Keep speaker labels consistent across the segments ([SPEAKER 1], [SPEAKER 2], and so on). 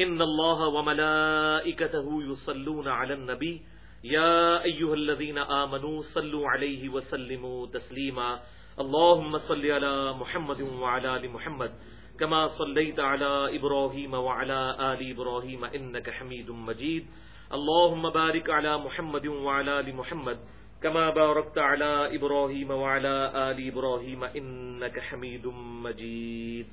[SPEAKER 1] إن الله وملائكته يصلون على النبي. يا أيها الذين آمنوا صلوا عليه وسلموا تسليما. اللهم صل على محمد وعلى آل محمد كما صليت على إبراهيم وعلى آل إبراهيم إنك حميد مجيد. اللهم بارك على محمد وعلى آل محمد كما باركت على إبراهيم وعلى آل إبراهيم إنك حميد مجيد.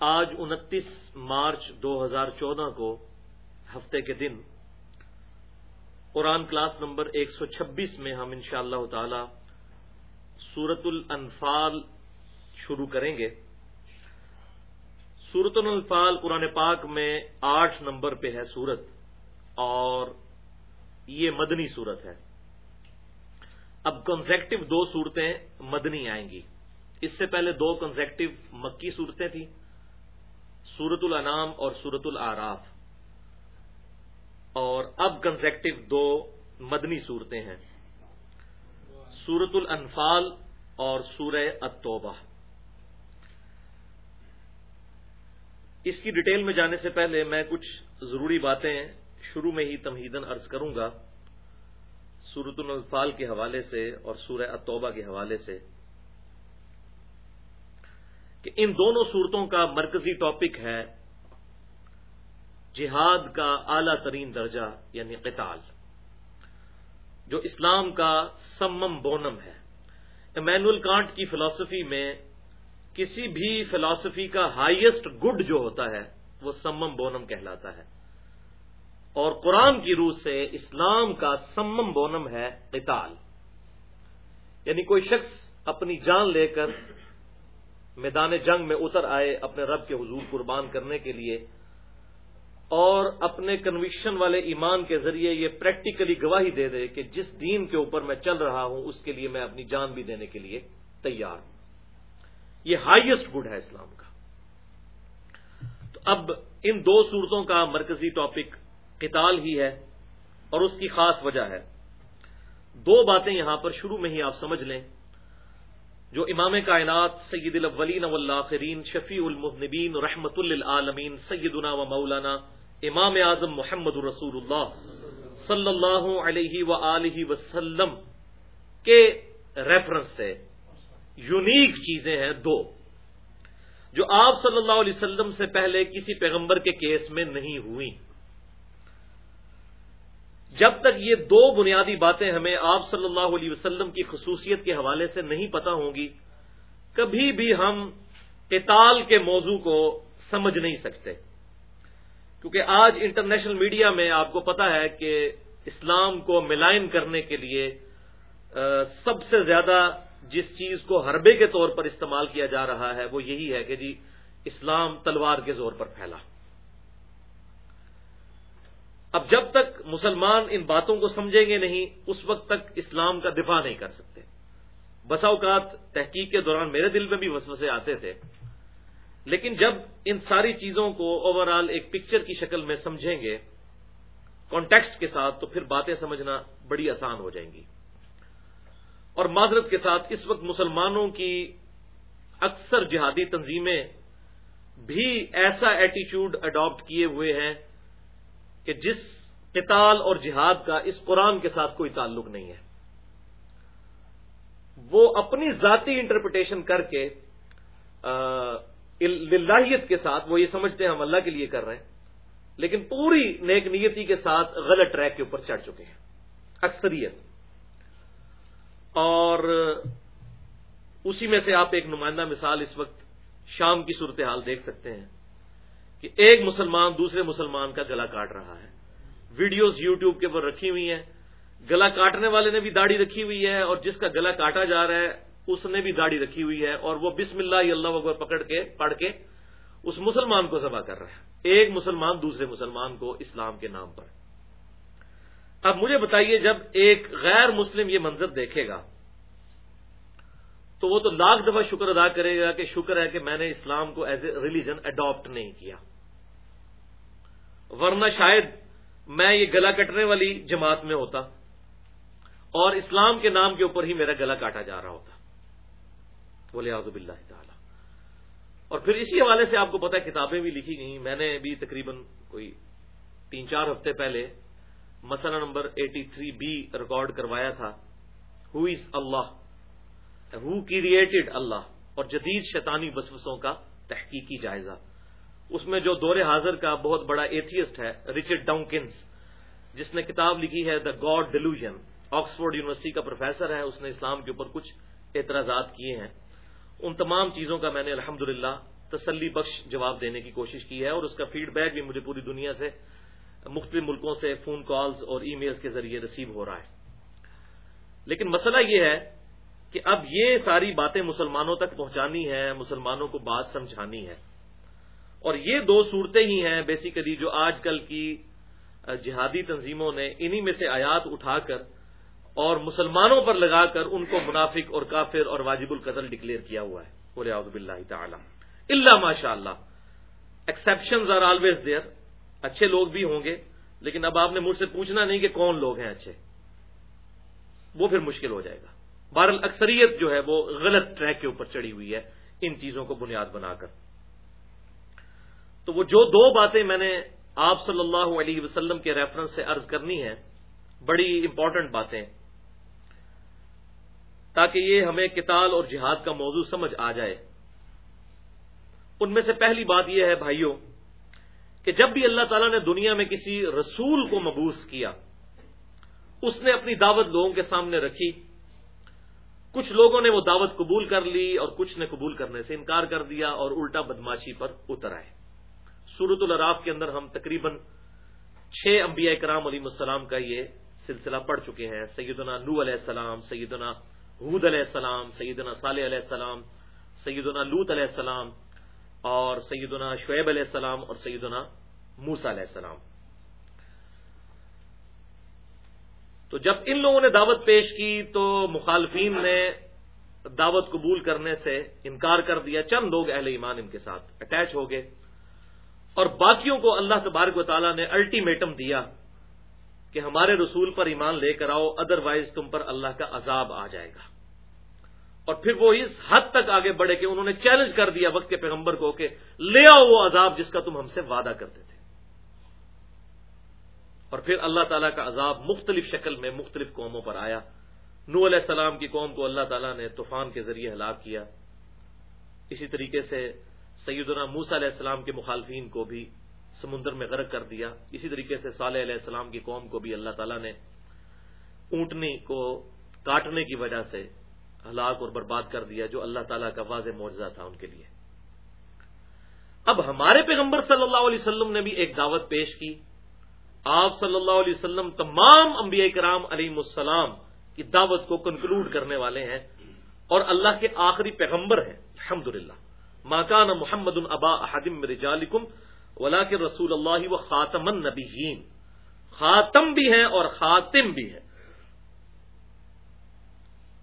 [SPEAKER 1] آج انتیس مارچ دو ہزار چودہ کو ہفتے کے دن قرآن کلاس نمبر ایک سو چھبیس میں ہم انشاء اللہ تعالی سورت الانفال شروع کریں گے۔ سورت الانفال قرآن پاک میں آٹھ نمبر پہ ہے سورت اور یہ مدنی صورت ہے۔ اب کنزیکٹو دو صورتیں مدنی آئیں گی۔ اس سے پہلے دو کنزیکٹو مکی صورتیں تھیں۔ سورت الانام اور سورت العراف اور اب کنزیکٹو دو مدنی صورتیں ہیں۔ سورت الانفال اور سورہ التوبہ۔ اس کی ڈیٹیل میں جانے سے پہلے میں کچھ ضروری باتیں شروع میں ہی تمہیدن عرض کروں گا۔ سورت الانفال کے حوالے سے اور سورہ التوبہ کے حوالے سے۔ کہ ان دونوں صورتوں کا مرکزی ٹاپک ہے جہاد کا اعلی ترین درجہ یعنی قتال، جو اسلام کا سمم بونم ہے۔ امینول کانٹ کی فلسفی میں کسی بھی فلسفی کا ہائیسٹ گڈ جو ہوتا ہے، وہ سمم بونم کہلاتا ہے۔ اور قرآن کی روح سے اسلام کا سمم بونم ہے قتال۔ یعنی کوئی شخص اپنی جان لے کر میدان جنگ میں اتر آئے اپنے رب کے حضور قربان کرنے کے لیے اور اپنے کنوکشن والے ایمان کے ذریعے یہ پریکٹیکلی گواہی دے دے کہ جس دین کے اوپر میں چل رہا ہوں، اس کے لیے میں اپنی جان بھی دینے کے لیے تیار ہوں۔ یہ ہائیسٹ گڈ ہے اسلام کا۔ تو اب ان دو صورتوں کا مرکزی ٹاپک قتال ہی ہے اور اس کی خاص وجہ ہے۔ دو باتیں یہاں پر شروع میں ہی آپ سمجھ لیں۔ جو امام کائنات سید الاولین والآخرین، شفیع المذنبین، رحمت للعالمین، سیدنا و مولانا امام اعظم محمد رسول اللہ صلی اللہ علیہ و وسلم کے ریفرنس سے یونیک چیزیں ہیں دو۔ جو آپ صلی اللہ علیہ وسلم سے پہلے کسی پیغمبر کے کیس میں نہیں ہوئی جب تک یہ دو بنیادی باتیں ہمیں آپ صلی اللہ علیہ وسلم کی خصوصیت کے حوالے سے نہیں پتا ہوں گی، کبھی بھی ہم قتال کے موضوع کو سمجھ نہیں سکتے۔ کیونکہ آج انٹرنیشنل میڈیا میں آپ کو پتا ہے کہ اسلام کو ملائن کرنے کے لیے سب سے زیادہ جس چیز کو حربے کے طور پر استعمال کیا جا رہا ہے، وہ یہی ہے کہ جی اسلام تلوار کے زور پر پھیلا۔ اب جب تک مسلمان ان باتوں کو سمجھیں گے نہیں، اس وقت تک اسلام کا دفاع نہیں کر سکتے۔ بسا اوقات تحقیق کے دوران میرے دل میں بھی وسوسے آتے تھے۔ لیکن جب ان ساری چیزوں کو اوور آل ایک پکچر کی شکل میں سمجھیں گے کانٹیکسٹ کے ساتھ تو پھر باتیں سمجھنا بڑی آسان ہو جائیں گی۔ اور معذرت کے ساتھ اس وقت مسلمانوں کی اکثر جہادی تنظیمیں بھی ایسا ایٹیچیوڈ اڈاپٹ کیے ہوئے ہیں کہ جس قتال اور جہاد کا اس قرآن کے ساتھ کوئی تعلق نہیں ہے۔ وہ اپنی ذاتی انٹرپریٹیشن کر کے للہیت کے ساتھ، وہ یہ سمجھتے ہیں ہم اللہ کے لیے کر رہے ہیں، لیکن پوری نیک نیتی کے ساتھ غلط ٹریک کے اوپر چڑھ چکے ہیں۔ اکثریت۔ اور اسی میں سے آپ ایک نمائندہ مثال اس وقت شام کی صورتحال دیکھ سکتے ہیں۔ کہ ایک مسلمان دوسرے مسلمان کا گلا کاٹ رہا ہے۔ ویڈیوز یوٹیوب کے اوپر رکھی ہوئی ہیں۔ گلا کاٹنے والے نے بھی داڑھی رکھی ہوئی ہے اور جس کا گلا کاٹا جا رہا ہے، اس نے بھی داڑھی رکھی ہوئی ہے اور وہ بسم اللہ اللہ اکبر پکڑ کے، پڑھ کے اس مسلمان کو ذبح کر رہا ہے۔ ایک مسلمان دوسرے مسلمان کو اسلام کے نام پر۔ اب مجھے بتائیے، جب ایک غیر مسلم یہ منظر دیکھے گا، تو وہ تو لاکھ دفعہ شکر ادا کرے گا کہ شکر ہے کہ میں نے اسلام کو ایز اے ریلیجن اڈاپٹ نہیں کیا۔ ورنہ شاید میں یہ گلا کٹنے والی جماعت میں ہوتا اور اسلام کے نام کے اوپر ہی میرا گلا کاٹا جا رہا ہوتا۔ بولے آزب اللہ تعالی۔ اور پھر اسی حوالے سے آپ کو پتا کتابیں بھی لکھی گئیں۔ میں نے بھی تقریباً کوئی تین چار ہفتے پہلے مسئلہ number eighty three B record کروایا تھا۔ ہو از اللہ ہو کریٹڈ اللہ اور جدید شیطانی وسوسوں کا تحقیقی جائزہ۔ اس میں جو دور حاضر کا بہت بڑا ایتھیسٹ ہے ریچرڈ ڈاؤنکنس جس نے کتاب لکھی ہے the God delusion Oxford university کا پروفیسر ہے، اس نے اسلام کے اوپر کچھ اعتراضات کیے ہیں۔ ان تمام چیزوں کا میں نے الحمد تسلی بخش جواب دینے کی کوشش کی ہے اور اس کا فیڈ بیک بھی مجھے پوری دنیا سے، مختلف ملکوں سے فون کالز اور ای میلز کے ذریعے ریسیو ہو رہا ہے۔ لیکن مسئلہ یہ ہے کہ اب یہ ساری باتیں مسلمانوں تک پہنچانی ہے مسلمانوں کو بات سمجھانی ہے۔ اور یہ دو صورتیں ہی ہیں بیسیکلی جو آج کل کی جہادی تنظیموں نے انہی میں سے آیات اٹھا کر اور مسلمانوں پر لگا کر ان کو منافق اور کافر اور واجب القتل ڈکلیئر کیا ہوا ہے۔ بولے آؤ بلّہ تعالی۔ اللہ ماشاء اللہ۔ ایکسپشن آر آلویز دیئر اچھے لوگ بھی ہوں گے، لیکن اب آپ نے مجھ سے پوچھنا نہیں کہ کون لوگ ہیں اچھے۔ وہ پھر مشکل ہو جائے گا۔ بہرحال اکثریت جو ہے وہ غلط ٹریک کے اوپر چڑھی ہوئی ہے ان چیزوں کو بنیاد بنا کر۔ تو وہ جو دو باتیں میں نے آپ صلی اللہ علیہ وسلم کے ریفرنس سے عرض کرنی ہے بڑی امپورٹنٹ باتیں۔ تاکہ یہ ہمیں کتال اور جہاد کا موضوع سمجھ آ جائے۔ ان میں سے پہلی بات یہ ہے بھائیوں کہ جب بھی اللہ تعالیٰ نے دنیا میں کسی رسول کو مبوس کیا، اس نے اپنی دعوت لوگوں کے سامنے رکھی۔ کچھ لوگوں نے وہ دعوت قبول کر لی اور کچھ نے قبول کرنے سے انکار کر دیا اور الٹا بدماشی پر اتر آئے۔ سورت العراف کے اندر ہم تقریباً چھ انبیاء کرام علیہ السلام کا یہ سلسلہ پڑھ چکے ہیں۔ سیدنا نو علیہ السلام، سیدنا حود علیہ السلام، سیدنا صالح علیہ السلام، سیدنا لوت علیہ السلام اور سیدنا شعیب علیہ السلام اور سیدنا موسا علیہ السلام۔ تو جب ان لوگوں نے دعوت پیش کی تو مخالفین نے دعوت قبول کرنے سے انکار کر دیا۔ چند لوگ اہل ایمان ان کے ساتھ اٹیچ ہو گئے۔ اور باقیوں کو اللہ تبارک و تعالیٰ نے الٹیمیٹم دیا کہ ہمارے رسول پر ایمان لے کر آؤ ادر وائز تم پر اللہ کا عذاب آ جائے گا۔ اور پھر وہ اس حد تک آگے بڑھے کہ انہوں نے چیلنج کر دیا وقت کے پیغمبر کو کہ لے آؤ وہ عذاب جس کا تم ہم سے وعدہ کرتے تھے۔ اور پھر اللہ تعالیٰ کا عذاب مختلف شکل میں مختلف قوموں پر آیا۔ نو علیہ السلام کی قوم کو اللہ تعالیٰ نے طوفان کے ذریعے ہلاک کیا۔ اسی طریقے سے سیدنا موسا علیہ السلام کے مخالفین کو بھی سمندر میں غرق کر دیا۔ اسی طریقے سے صالح علیہ السلام کی قوم کو بھی اللہ تعالیٰ نے اونٹنی کو کاٹنے کی وجہ سے ہلاک اور برباد کر دیا، جو اللہ تعالیٰ کا واضح معجزہ تھا ان کے لیے۔ اب ہمارے پیغمبر صلی اللہ علیہ وسلم نے بھی ایک دعوت پیش کی۔ آپ صلی اللہ علیہ وسلم تمام انبیاء کرام علیہ السلام کی دعوت کو کنکلوڈ کرنے والے ہیں اور اللہ کے آخری پیغمبر ہیں۔ الحمد للہ ماکان محمد البا احدم رجالکم ولا کے رسول اللہ و خاتم النبیین خاتم بھی ہیں اور خاتم بھی ہے.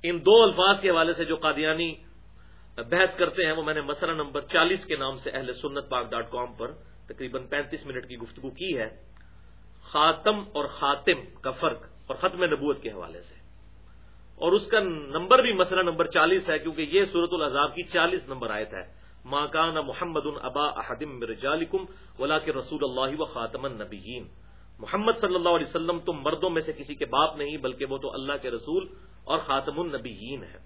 [SPEAKER 1] ان دو الفاظ کے حوالے سے جو قادیانی بحث کرتے ہیں، وہ میں نے مسئلہ نمبر چالیس کے نام سے اہل سنت پاک ڈاٹ کام پر تقریباً پینتیس منٹ کی گفتگو کی ہے. خاتم اور خاتم کا فرق اور ختم نبوت کے حوالے سے. اور اس کا نمبر بھی مسئلہ نمبر چالیس ہے، کیونکہ یہ صورت العذاب کی چالیس نمبر آیت ہے. ماکان محمد البا احدم رجالکم ولا کے رسول اللہ و خاتم النبیین محمد صلی اللہ علیہ وسلم تم مردوں میں سے کسی کے باپ نہیں، بلکہ وہ تو اللہ کے رسول اور خاتم النبیین ہے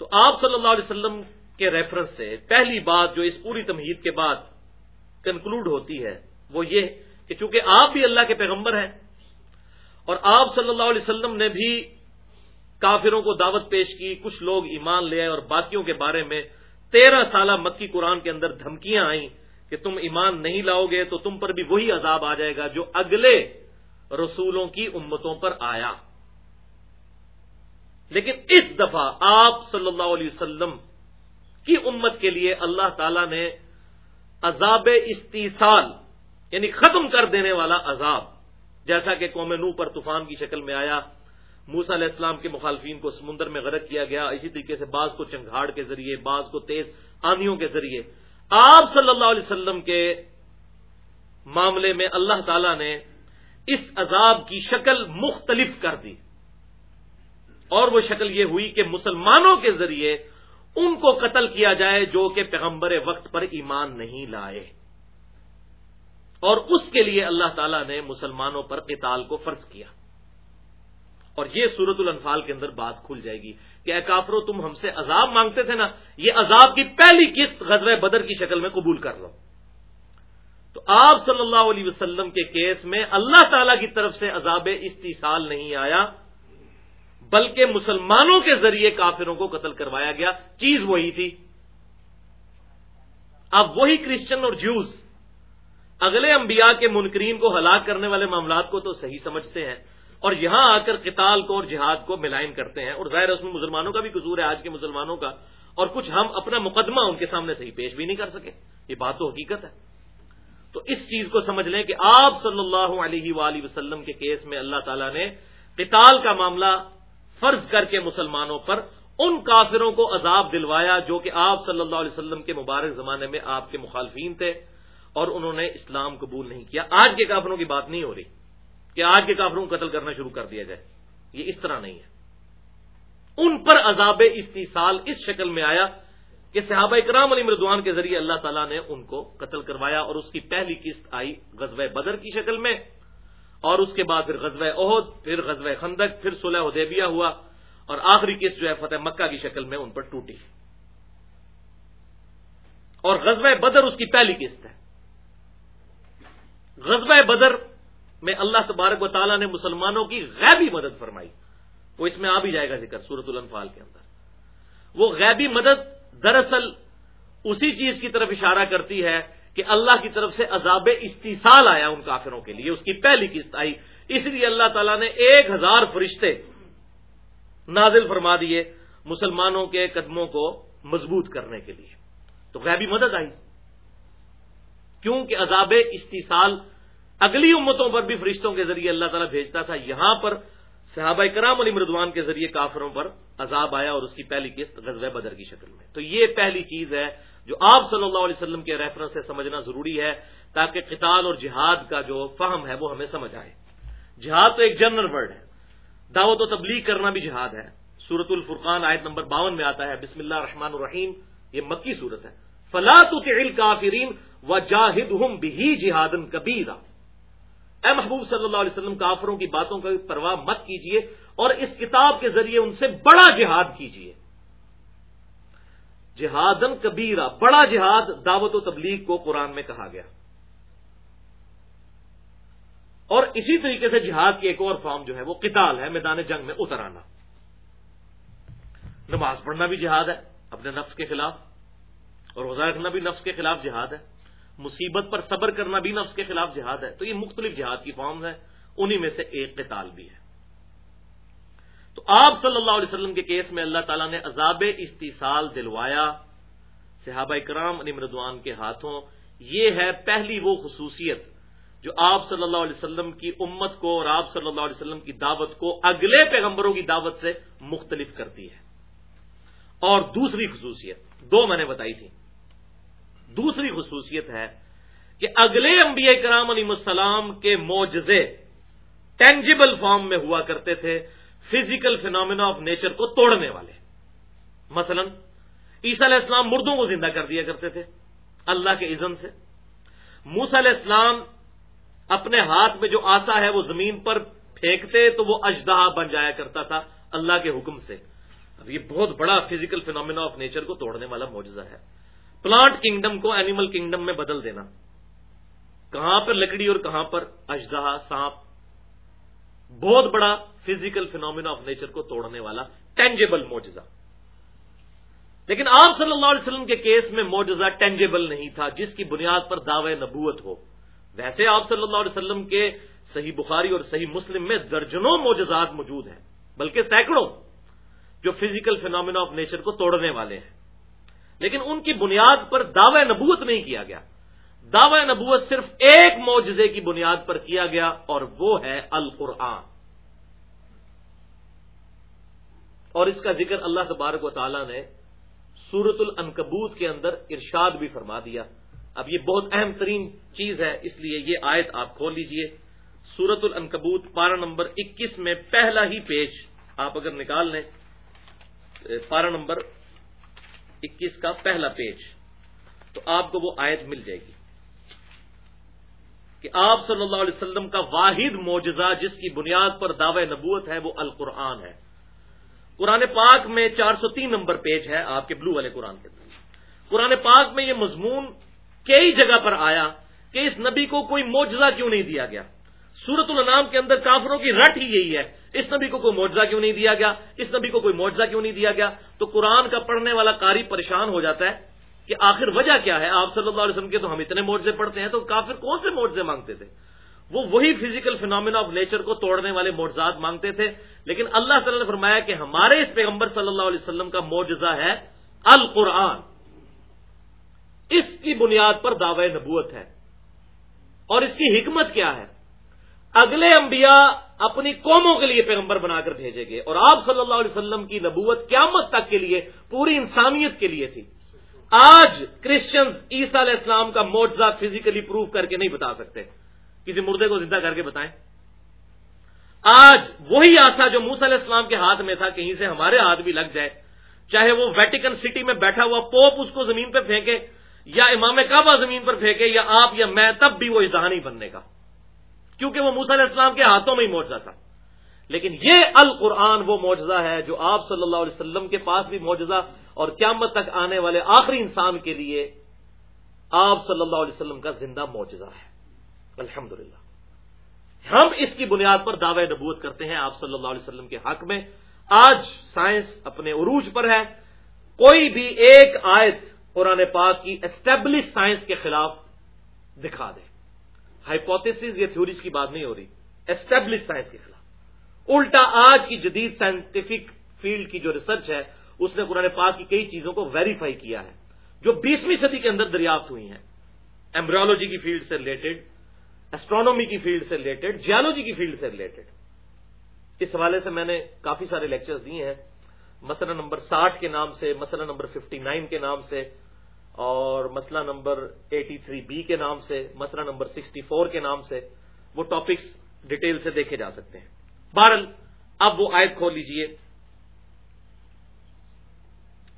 [SPEAKER 1] تو آپ صلی اللہ علیہ وسلم کے ریفرنس سے پہلی بات جو اس پوری تمہید کے بعد کنکلوڈ ہوتی ہے، وہ یہ کہ چونکہ آپ بھی اللہ کے پیغمبر ہیں اور آپ صلی اللہ علیہ وسلم نے بھی کافروں کو دعوت پیش کی، کچھ لوگ ایمان لے آئے اور باقیوں کے بارے میں تیرہ سالہ مکی قرآن کے اندر دھمکیاں آئیں کہ تم ایمان نہیں لاؤ گے تو تم پر بھی وہی عذاب آ جائے گا جو اگلے رسولوں کی امتوں پر آیا۔ لیکن اس دفعہ آپ صلی اللہ علیہ وسلم کی امت کے لیے اللہ تعالی نے عذاب استیصال یعنی ختم کر دینے والا عذاب، جیسا کہ قوم نو پر طوفان کی شکل میں آیا موسا علیہ السلام کے مخالفین کو سمندر میں غرق کیا گیا، اسی طریقے سے بعض کو چنگھاڑ کے ذریعے، بعض کو تیز آندھیوں کے ذریعے۔ آپ صلی اللہ علیہ وسلم کے معاملے میں اللہ تعالی نے اس عذاب کی شکل مختلف کر دی۔ اور وہ شکل یہ ہوئی کہ مسلمانوں کے ذریعے ان کو قتل کیا جائے جو کہ پیغمبر وقت پر ایمان نہیں لائے۔ اور اس کے لیے اللہ تعالیٰ نے مسلمانوں پر قتال کو فرض کیا۔ اور یہ سورت الانفال کے اندر بات کھل جائے گی کہ اے کافرو، تم ہم سے عذاب مانگتے تھے نا، یہ عذاب کی پہلی قسط غزوہ بدر کی شکل میں قبول کر لو۔ تو آپ صلی اللہ علیہ وسلم کے کیس میں اللہ تعالی کی طرف سے عذاب استحصال نہیں آیا، بلکہ مسلمانوں کے ذریعے کافروں کو قتل کروایا گیا۔ چیز وہی تھی۔ اب وہی کرسچن اور جوز اگلے انبیاء کے منکرین کو ہلاک کرنے والے معاملات کو تو صحیح سمجھتے ہیں۔ اور یہاں آ کر قتال کو اور جہاد کو ملائن کرتے ہیں اور ظاہر اس میں مسلمانوں کا بھی قصور ہے، آج کے مسلمانوں کا۔ اور کچھ ہم اپنا مقدمہ ان کے سامنے صحیح پیش بھی نہیں کر سکے۔ یہ بات تو حقیقت ہے۔ تو اس چیز کو سمجھ لیں کہ آپ صلی اللہ علیہ وآلہ وسلم کے کیس میں اللہ تعالیٰ نے قتال کا معاملہ فرض کر کے مسلمانوں پر ان کافروں کو عذاب دلوایا جو کہ آپ صلی اللہ علیہ وسلم کے مبارک زمانے میں آپ کے مخالفین تھے اور انہوں نے اسلام قبول نہیں کیا۔ آج کے کافروں کی بات نہیں ہو رہی۔ کہ آج کے کافروں کو قتل کرنا شروع کر دیا جائے۔ یہ اس طرح نہیں ہے۔ ان پر عذاب استیصال اس شکل میں آیا کہ صحابہ اکرام علی مردوان کے ذریعے اللہ تعالیٰ نے ان کو قتل کروایا اور اس کی پہلی قسط آئی غزوہ بدر کی شکل میں۔ اور اس کے بعد پھر غزوہ عہد پھر غزوہ خندق، پھر صلح حدیبیہ ہوا اور آخری قسط جو ہے فتح مکہ کی شکل میں ان پر ٹوٹی۔ اور غزوہ بدر اس کی پہلی قسط ہے۔ غزوہ بدر میں اللہ تبارک و تعالیٰ نے مسلمانوں کی غیبی مدد فرمائی۔ وہ اس میں آ بھی جائے گا ذکر سورت الانفال کے اندر۔ وہ غیبی مدد دراصل اسی چیز کی طرف اشارہ کرتی ہے کہ اللہ کی طرف سے عذاب استحصال آیا ان کافروں کے لیے، اس کی پہلی قسط آئی۔ اس لیے اللہ تعالیٰ نے ایک ہزار فرشتے نازل فرما دیے مسلمانوں کے قدموں کو مضبوط کرنے کے لیے۔ تو غیبی مدد آئی۔ کیونکہ عذاب استحصال اگلی امتوں پر بھی فرشتوں کے ذریعے اللہ تعالیٰ بھیجتا تھا، یہاں پر صحابہ کرام علی مردوان کے ذریعے کافروں پر عذاب آیا اور اس کی پہلی قسط غزوہ بدر کی شکل میں۔ تو یہ پہلی چیز ہے جو آپ صلی اللہ علیہ وسلم کے ریفرنس سے سمجھنا ضروری ہے تاکہ قتال اور جہاد کا جو فہم ہے وہ ہمیں سمجھ آئے۔ جہاد تو ایک جنرل ورڈ ہے، دعوت و تبلیغ کرنا بھی جہاد ہے۔ سورت الفرقان آیت نمبر باون میں آتا ہے، بسم اللہ الرحمن الرحیم، یہ مکی صورت ہے۔ فلاط کافرین و جاہد ہم بھی جہاد کبیرہ اے محبوب صلی اللہ علیہ وسلم، کافروں کی باتوں کا پرواہ مت کیجیے اور اس کتاب کے ذریعے ان سے بڑا جہاد کیجیے جہادن کبیرہ، بڑا جہاد دعوت و تبلیغ کو قرآن میں کہا گیا۔ اور اسی طریقے سے جہاد کی ایک اور فارم جو ہے، وہ قتال ہے، میدان جنگ میں اتر آنا نماز پڑھنا بھی جہاد ہے، اپنے نفس کے خلاف، اور روزہ رکھنا بھی نفس کے خلاف جہاد ہے۔ مصیبت پر صبر کرنا بھی نفس کے خلاف جہاد ہے، تو یہ مختلف جہاد کی فارم ہے انہی میں سے ایک قتال بھی ہے۔ تو آپ صلی اللہ علیہ وسلم کے کیس میں اللہ تعالیٰ نے عذاب استحصال دلوایا۔ صحابہ کرام علی مردوان کے ہاتھوں، یہ ہے پہلی وہ خصوصیت جو آپ صلی اللہ علیہ وسلم کی امت کو اور آپ صلی اللہ علیہ وسلم کی دعوت کو اگلے پیغمبروں کی دعوت سے مختلف کرتی ہے۔ اور دوسری خصوصیت، دو میں نے بتائی تھی دوسری خصوصیت ہے کہ اگلے انبیاء کرام علیہ السلام کے معجزے ٹینجیبل فارم میں ہوا کرتے تھے فزیکل فینومینا آف نیچر کو توڑنے والے۔ مثلا، عیسیٰ علیہ السلام مردوں کو زندہ کر دیا کرتے تھے، اللہ کے عزم سے۔ موسا علیہ السلام اپنے ہاتھ میں جو آسا ہے وہ زمین پر پھینکتے تو وہ اجدہ بن جایا کرتا تھا اللہ کے حکم سے۔ اب یہ بہت بڑا فزیکل فینومینا آف نیچر کو توڑنے والا معجزہ ہے۔ پلانٹ کنگڈم کو اینیمل کنگڈم میں بدل دینا۔ کہاں پر لکڑی اور کہاں پر اجدہ سانپ۔ بہت بڑا فزیکل فینومینا آف نیچر کو توڑنے والا ٹینجیبل موجزہ لیکن آپ صلی اللہ علیہ وسلم کے کیس میں موجزہ ٹینجیبل نہیں تھا، جس کی بنیاد پر دعوی نبوت ہو۔ ویسے آپ صلی اللہ علیہ وسلم کے صحیح بخاری اور صحیح مسلم میں درجنوں موجزات موجود ہیں، بلکہ سینکڑوں جو فزیکل فینومینا آف نیچر کو توڑنے والے ہیں۔ لیکن ان کی بنیاد پر دعوی نبوت نہیں کیا گیا۔ دعوی نبوت صرف ایک معجزے کی بنیاد پر کیا گیا اور وہ ہے القرآن۔ اور اس کا ذکر اللہ تبارک و تعالی نے سورت العنکبوت کے اندر ارشاد بھی فرما دیا۔ اب یہ بہت اہم ترین چیز ہے، اس لیے یہ آیت آپ کھول لیجیے۔ سورت العنکبوت پارا نمبر اکیس میں پہلا ہی پیج آپ اگر نکال لیں پارا نمبر اکیس کا پہلا پیج، تو آپ کو وہ آیت مل جائے گی کہ آپ صلی اللہ علیہ وسلم کا واحد معجزہ جس کی بنیاد پر دعوی نبوت ہے، وہ القرآن ہے۔ قرآن پاک میں چار سو تین نمبر پیج ہے، آپ کے بلو والے قرآن کے اندر۔ قرآن پاک میں یہ مضمون کئی جگہ پر آیا کہ اس نبی کو کوئی معجزہ کیوں نہیں دیا گیا؟ سورت النام کے اندر کافروں کی رٹ ہی یہی ہے۔ اس نبی کو کوئی معجزہ کیوں نہیں دیا گیا؟ اس نبی کو کوئی معجزہ کیوں نہیں دیا گیا؟ تو قرآن کا پڑھنے والا قاری پریشان ہو جاتا ہے کہ آخر وجہ کیا ہے؟ آپ صلی اللہ علیہ وسلم کے تو ہم اتنے معجزے پڑھتے ہیں تو کافر کون سے معجزے مانگتے تھے؟ وہ وہی فزیکل فینومینا آف نیچر کو توڑنے والے معجزات مانگتے تھے۔ لیکن اللہ تعالیٰ نے فرمایا کہ ہمارے اس پیغمبر صلی اللہ علیہ وسلم کا معجزہ ہے القرآن۔ اس کی بنیاد پر دعوی نبوت ہے۔ اور اس کی حکمت کیا ہے؟ اگلے انبیاء اپنی قوموں کے لیے پیغمبر بنا کر بھیجے گئے اور آپ صلی اللہ علیہ وسلم کی نبوت قیامت تک کے لیے پوری انسانیت کے لیے تھی۔ آج کرسچنز عیسیٰ علیہ السلام کا معجزہ فزیکلی پروف کر کے نہیں بتا سکتے۔ کسی مردے کو زندہ کر کے بتائیں۔ آج وہی آسا جو موس علیہ السلام کے ہاتھ میں تھا، کہیں سے ہمارے ہاتھ بھی لگ جائے۔ چاہے وہ ویٹیکن سٹی میں بیٹھا ہوا پوپ اس کو زمین پہ پھینکے یا امام کعبہ زمین پر پھینکے یا آپ یا میں، تب بھی وہ اظہار نہیں بننے کا۔ کیونکہ وہ موسیٰ علیہ السلام کے ہاتھوں میں ہی موجودہ تھا۔ لیکن یہ القرآن وہ معجزہ ہے جو آپ صلی اللہ علیہ وسلم کے پاس بھی معجزہ اور قیامت تک آنے والے آخری انسان کے لیے آپ صلی اللہ علیہ وسلم کا زندہ معجزہ ہے۔ الحمد ہم اس کی بنیاد پر دعوی نبوت کرتے ہیں آپ صلی اللہ علیہ وسلم کے حق میں۔ آج سائنس اپنے عروج پر ہے۔ کوئی بھی ایک آیت قرآن پاک کی اسٹیبلش سائنس کے خلاف دکھا دے۔ ہائپوتھس یا تھیوریز کی بات نہیں ہو رہی اسٹیبلش سائنس کے خلاف۔ الٹا آج کی جدید سائنٹیفک فیلڈ کی جو ریسرچ ہے، اس نے قرآن پاک کی کئی چیزوں کو ویریفائی کیا ہے، جو بیسویں صدی کے اندر دریافت ہوئی ہیں۔ ایمبرولوجی کی فیلڈ سے ریلیٹڈ ایسٹرانومی کی فیلڈ سے ریلیٹڈ جیولوجی کی فیلڈ سے ریلیٹڈ اس حوالے سے میں نے کافی سارے لیکچر دیے ہیں۔ مسئلہ نمبر ساٹھ کے نام سے مسئلہ نمبر ففٹی نائن کے نام سے اور مسئلہ نمبر ایٹی تھری بی کے نام سے، مسئلہ نمبر سکسٹی فور کے نام سے وہ ٹاپکس ڈیٹیل سے دیکھے جا سکتے ہیں۔ بہرل اب وہ آیت کھول لیجیے۔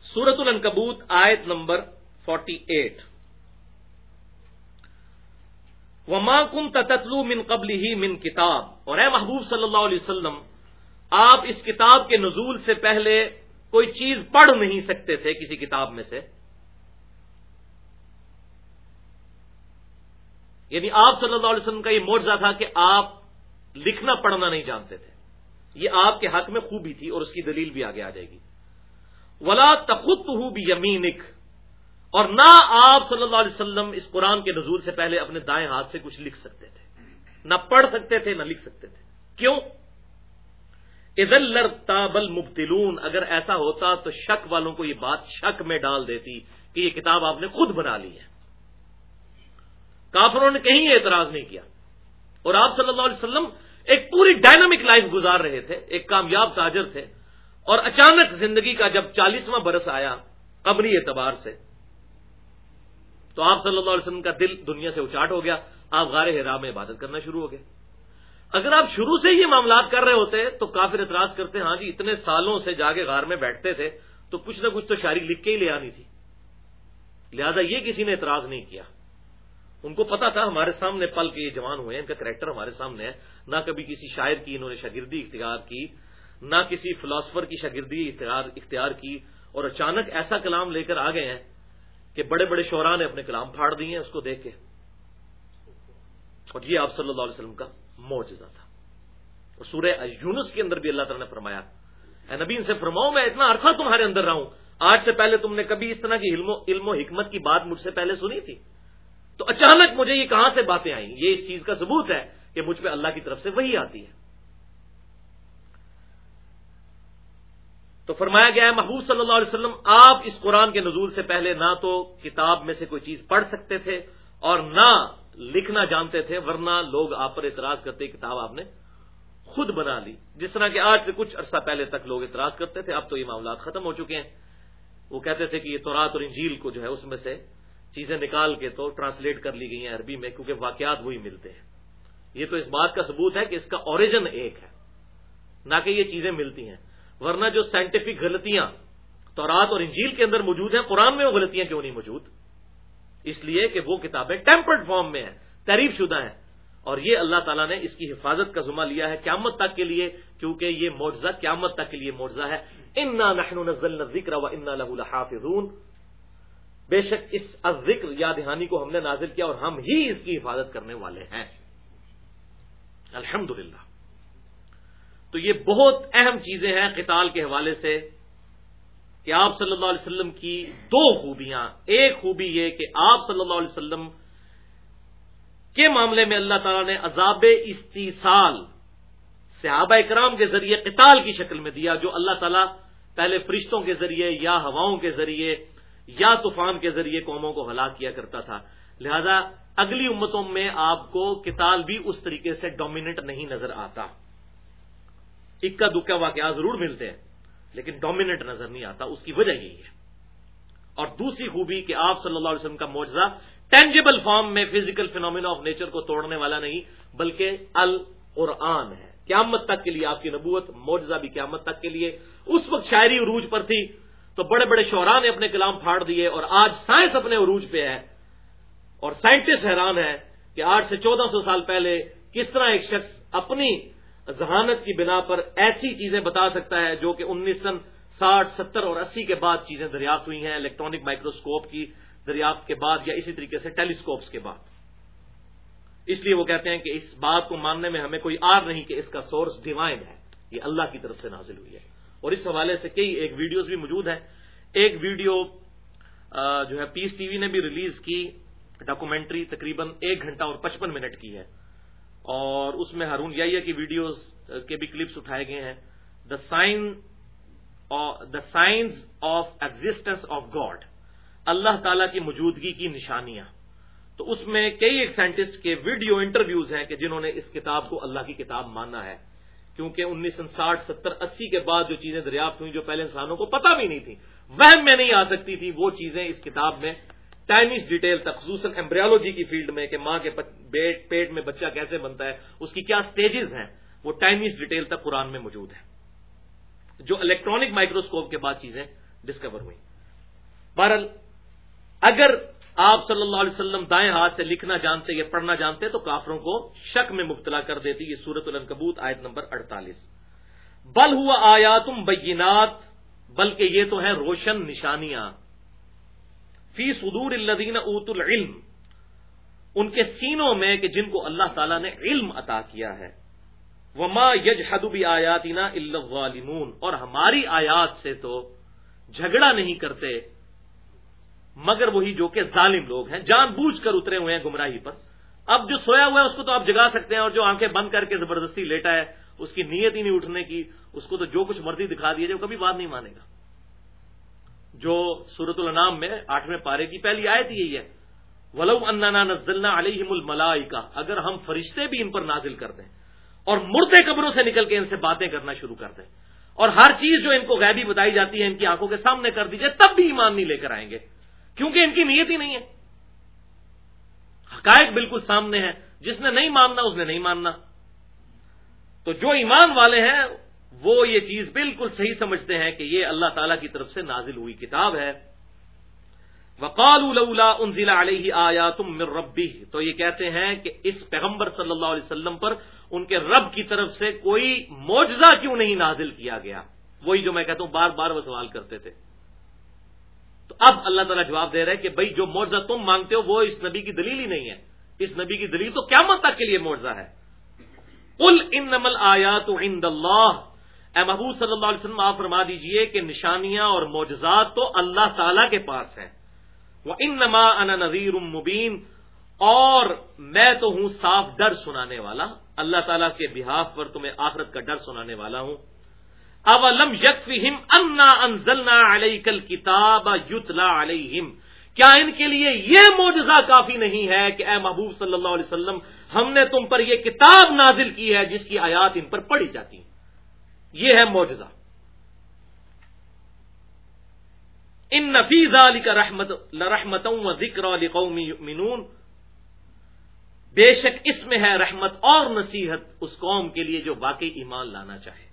[SPEAKER 1] سورت العنکبوت، آیت نمبر فورٹی ایٹ وما کن تتلو من قبل ہی من کتاب اور اے محبوب صلی اللہ علیہ وسلم، آپ اس کتاب کے نزول سے پہلے کوئی چیز پڑھ نہیں سکتے تھے کسی کتاب میں سے۔ یعنی آپ صلی اللہ علیہ وسلم کا یہ معجزہ تھا کہ آپ لکھنا پڑھنا نہیں جانتے تھے۔ یہ آپ کے حق میں خوبی تھی اور اس کی دلیل بھی آگے آ جائے گی۔ ولا تخت ہوں بھی یمینک اور نہ آپ صلی اللہ علیہ وسلم اس قرآن کے نزول سے پہلے اپنے دائیں ہاتھ سے کچھ لکھ سکتے تھے۔ نہ پڑھ سکتے تھے، نہ لکھ سکتے تھے۔ کیوں؟ ادل تابل مبتلون اگر ایسا ہوتا تو شک والوں کو یہ بات شک میں ڈال دیتی کہ یہ کتاب آپ نے خود بنا لی ہے۔ کافروں نے کہیں اعتراض نہیں کیا اور آپ صلی اللہ علیہ وسلم ایک پوری ڈائنامک لائف گزار رہے تھے، ایک کامیاب تاجر تھے اور اچانک زندگی کا جب چالیسواں برس آیا قبری اعتبار سے، تو آپ صلی اللہ علیہ وسلم کا دل دنیا سے اچاٹ ہو گیا، آپ غار ہرا میں عبادت کرنا شروع ہو گئے۔ اگر آپ شروع سے یہ معاملات کر رہے ہوتے تو کافر اعتراض کرتے ہاں جی اتنے سالوں سے جا کے غار میں بیٹھتے تھے تو کچھ نہ کچھ تو شاعری لکھ کے ہی لے آنی تھی۔ لہذا یہ کسی نے اعتراض نہیں کیا۔ ان کو پتا تھا ہمارے سامنے پل کے یہ جوان ہوئے ہیں، ان کا کریکٹر ہمارے سامنے ہے۔ نہ کبھی کسی شاعر کی انہوں نے شاگردی اختیار کی، نہ کسی فلاسفر کی شاگردی اختیار کی۔ اور اچانک ایسا کلام لے کر آ گئے ہیں کہ بڑے بڑے شعراء نے اپنے کلام پھاڑ دیے ہیں، اس کو دیکھ کے۔ اور یہ آپ صلی اللہ علیہ وسلم کا معجزہ تھا۔ اور سورہ یونس کے اندر بھی اللہ تعالیٰ نے فرمایا، اے نبی، ان سے فرماؤ، میں اتنا عرصہ تمہارے اندر رہا ہوں۔ آج سے پہلے تم نے کبھی اس طرح کی علم و علم و حکمت کی بات مجھ سے پہلے سنی تھی؟ تو اچانک مجھے یہ کہاں سے باتیں آئیں؟ یہ اس چیز کا ثبوت ہے کہ مجھ پہ اللہ کی طرف سے وہی آتی ہے۔ تو فرمایا گیا ہے، محبوب صلی اللہ علیہ وسلم، آپ اس قرآن کے نزول سے پہلے نہ تو کتاب میں سے کوئی چیز پڑھ سکتے تھے اور نہ لکھنا جانتے تھے، ورنہ لوگ آپ پر اعتراض کرتے کتاب آپ نے خود بنا لی۔ جس طرح کہ آج سے کچھ عرصہ پہلے تک لوگ اعتراض کرتے تھے، اب تو یہ معاملات ختم ہو چکے ہیں۔ وہ کہتے تھے کہ یہ تورات اور انجیل کو جو ہے اس میں سے چیزیں نکال کے تو ٹرانسلیٹ کر لی گئی ہیں عربی میں، کیونکہ واقعات وہی ملتے ہیں۔ یہ تو اس بات کا ثبوت ہے کہ اس کا اوریجن ایک ہے۔ نہ کہ یہ چیزیں ملتی ہیں۔ ورنہ جو سائنٹیفک غلطیاں تورات اور انجیل کے اندر موجود ہیں، قرآن میں وہ غلطیاں کیوں نہیں موجود؟ اس لیے کہ وہ کتابیں ٹیمپرڈ فارم میں ہیں، تعریف شدہ ہیں۔ اور یہ اللہ تعالیٰ نے اس کی حفاظت کا ذمہ لیا ہے قیامت تک کے لیے، کیونکہ یہ معجزہ قیامت تک کے لیے معجزہ ہے۔ انا نحن ذکر و انا لحافظون۔ بے شک اس ذکر یا دہانی کو ہم نے نازل کیا اور ہم ہی اس کی حفاظت کرنے والے ہیں۔ الحمد تو یہ بہت اہم چیزیں ہیں قتال کے حوالے سے کہ آپ صلی اللہ علیہ وسلم کی دو خوبیاں۔ ایک خوبی یہ کہ آپ صلی اللہ علیہ وسلم کے معاملے میں اللہ تعالیٰ نے عذاب استیصال صحابہ اکرام کے ذریعے قتال کی شکل میں دیا، جو اللہ تعالیٰ پہلے فرشتوں کے ذریعے یا ہواؤں کے ذریعے یا طوفان کے ذریعے قوموں کو ہلاک کیا کرتا تھا۔ لہذا اگلی امتوں میں آپ کو کتال بھی اس طریقے سے ڈومیننٹ نہیں نظر آتا۔ اکا دکا واقعات ضرور ملتے ہیں، لیکن ڈومیننٹ نظر نہیں آتا، اس کی وجہ یہی ہے۔ اور دوسری خوبی کہ آپ صلی اللہ علیہ وسلم کا معجزہ ٹینجیبل فارم میں فزیکل فینومینا آف نیچر کو توڑنے والا نہیں، بلکہ القرآن ہے۔ قیامت تک کے لیے آپ کی نبوت، معجزہ بھی قیامت تک کے لیے۔ اس وقت شاعری عروج پر تھی۔ تو بڑے بڑے شعراء نے اپنے کلام پھاڑ دیے اور آج سائنس اپنے عروج پہ ہے اور سائنٹسٹ حیران ہے کہ آج سے چودہ سو سال پہلے کس طرح ایک شخص اپنی ذہانت کی بنا پر ایسی چیزیں بتا سکتا ہے جو کہ انیس سن ساٹھ، ستر اور اسی کے بعد چیزیں دریافت ہوئی ہیں الیکٹرانک مائکروسکوپ کی دریافت کے بعد یا اسی طریقے سے ٹیلیسکوپس کے بعد۔ اس لیے وہ کہتے ہیں کہ اس بات کو ماننے میں ہمیں کوئی آر نہیں کہ اس کا سورس ڈیوائن ہے، یہ اللہ کی طرف سے نازل ہوئی ہے۔ اور اس حوالے سے کئی ایک ویڈیوز بھی موجود ہیں۔ ایک ویڈیو جو ہے پیس ٹی وی نے بھی ریلیز کی، ڈاکومنٹری تقریباً ایک گھنٹہ اور پچپن منٹ کی ہے۔ اور اس میں ہارون یا کی ویڈیوز کے بھی کلپس اٹھائے گئے ہیں۔ The sign the science of existence of God اللہ تعالی کی موجودگی کی نشانیاں۔ تو اس میں کئی ایک سائنٹسٹ کے ویڈیو انٹرویوز ہیں کہ جنہوں نے اس کتاب کو اللہ کی کتاب مانا ہے۔ کیونکہ انیس سو ساٹھ، ستر، اسی کے بعد جو چیزیں دریافت ہوئی جو پہلے انسانوں کو پتا بھی نہیں تھی وہ میں نہیں آ سکتی تھی، وہ چیزیں اس کتاب میں ٹائنیز ڈیٹیل تک، خصوصاً ایمبریالوجی کی فیلڈ میں کہ ماں کے پیٹ میں بچہ کیسے بنتا ہے، اس کی کیا سٹیجز ہیں، وہ ٹائنیز ڈیٹیل تک قرآن میں موجود ہے جو الیکٹرانک مائکروسکوپ کے بعد چیزیں ڈسکور ہوئی بہرحال، اگر آپ صلی اللہ علیہ وسلم دائیں ہاتھ سے لکھنا جانتے یا پڑھنا جانتے تو کافروں کو شک میں مبتلا کر دیتی یہ سورت النکبوت آیت نمبر اڑتالیس۔ بل ہوا آیاتم بینات، بلکہ یہ تو ہیں روشن نشانیاں۔ فی صدور الدین اوت العلم، ان کے سینوں میں کہ جن کو اللہ تعالیٰ نے علم عطا کیا ہے۔ وما یج حدبی آیاتینا الغالمون اور ہماری آیات سے تو جھگڑا نہیں کرتے۔ مگر وہی جو کہ ظالم لوگ ہیں، جان بوجھ کر اترے ہوئے ہیں گمراہی پر۔ اب جو سویا ہوا ہے، اس کو تو آپ جگا سکتے ہیں اور جو آنکھیں بند کر کے زبردستی لیٹا ہے، اس کی نیت ہی نہیں اٹھنے کی۔ اس کو تو جو کچھ مرضی دکھا دیا جائے، وہ کبھی بات نہیں مانے گا۔ جو سورت النام میں آٹھویں پارے کی پہلی آیت یہی ہے۔ ولو اننا نزلنا علیہم الملائکہ اگر ہم فرشتے بھی ان پر نازل کر دیں اور مردے قبروں سے نکل کے ان سے باتیں کرنا شروع کر دیں اور ہر چیز جو ان کو غیبی بتائی جاتی ہے، ان کی آنکھوں کے سامنے کر دیجیے تب بھی ایمان نہیں لے کر آئیں گے۔ کیونکہ ان کی نیت ہی نہیں ہے۔ حقائق بالکل سامنے ہے جس نے نہیں ماننا، اس نے نہیں ماننا۔ تو جو ایمان والے ہیں، وہ یہ چیز بالکل صحیح سمجھتے ہیں کہ یہ اللہ تعالی کی طرف سے نازل ہوئی کتاب ہے۔ وقال انزل علیہ آیا تم ربی تو یہ کہتے ہیں کہ اس پیغمبر صلی اللہ علیہ وسلم پر ان کے رب کی طرف سے کوئی معجزہ کیوں نہیں نازل کیا گیا؟ وہی جو میں کہتا ہوں، بار بار وہ سوال کرتے تھے۔ تو اب اللہ تعالیٰ جواب دے رہے کہ بھائی جو معجزہ تم مانگتے ہو وہ اس نبی کی دلیل ہی نہیں ہے۔ اس نبی کی دلیل تو کیا تک کے لیے معجزہ ہے۔ کل ان نمل آیا تو اللہ۔ اے محبوب صلی اللہ علیہ وسلم، آپ فرما دیجیے کہ نشانیاں اور معجزات تو اللہ تعالی کے پاس ہیں۔ وہ ان نما ان نذیر مبین اور میں تو ہوں صاف ڈر سنانے والا۔ اللہ تعالیٰ کے بحاف پر تمہیں آخرت کا ڈر سنانے والا ہوں۔ اولم یکفہم انا انزلنا علیک الکتاب یتلا علیہم؟ کیا ان کے لیے یہ معجزہ کافی نہیں ہے کہ اے محبوب صلی اللہ علیہ وسلم، ہم نے تم پر یہ کتاب نازل کی ہے جس کی آیات ان پر پڑھی جاتی ہیں؟ یہ ہے معجزہ۔ ان نفیز علی کا رحمت رحمتوں و ذکر علی قومی منون بے شک اس میں ہے رحمت اور نصیحت اس قوم کے لیے جو واقعی ایمان لانا چاہے۔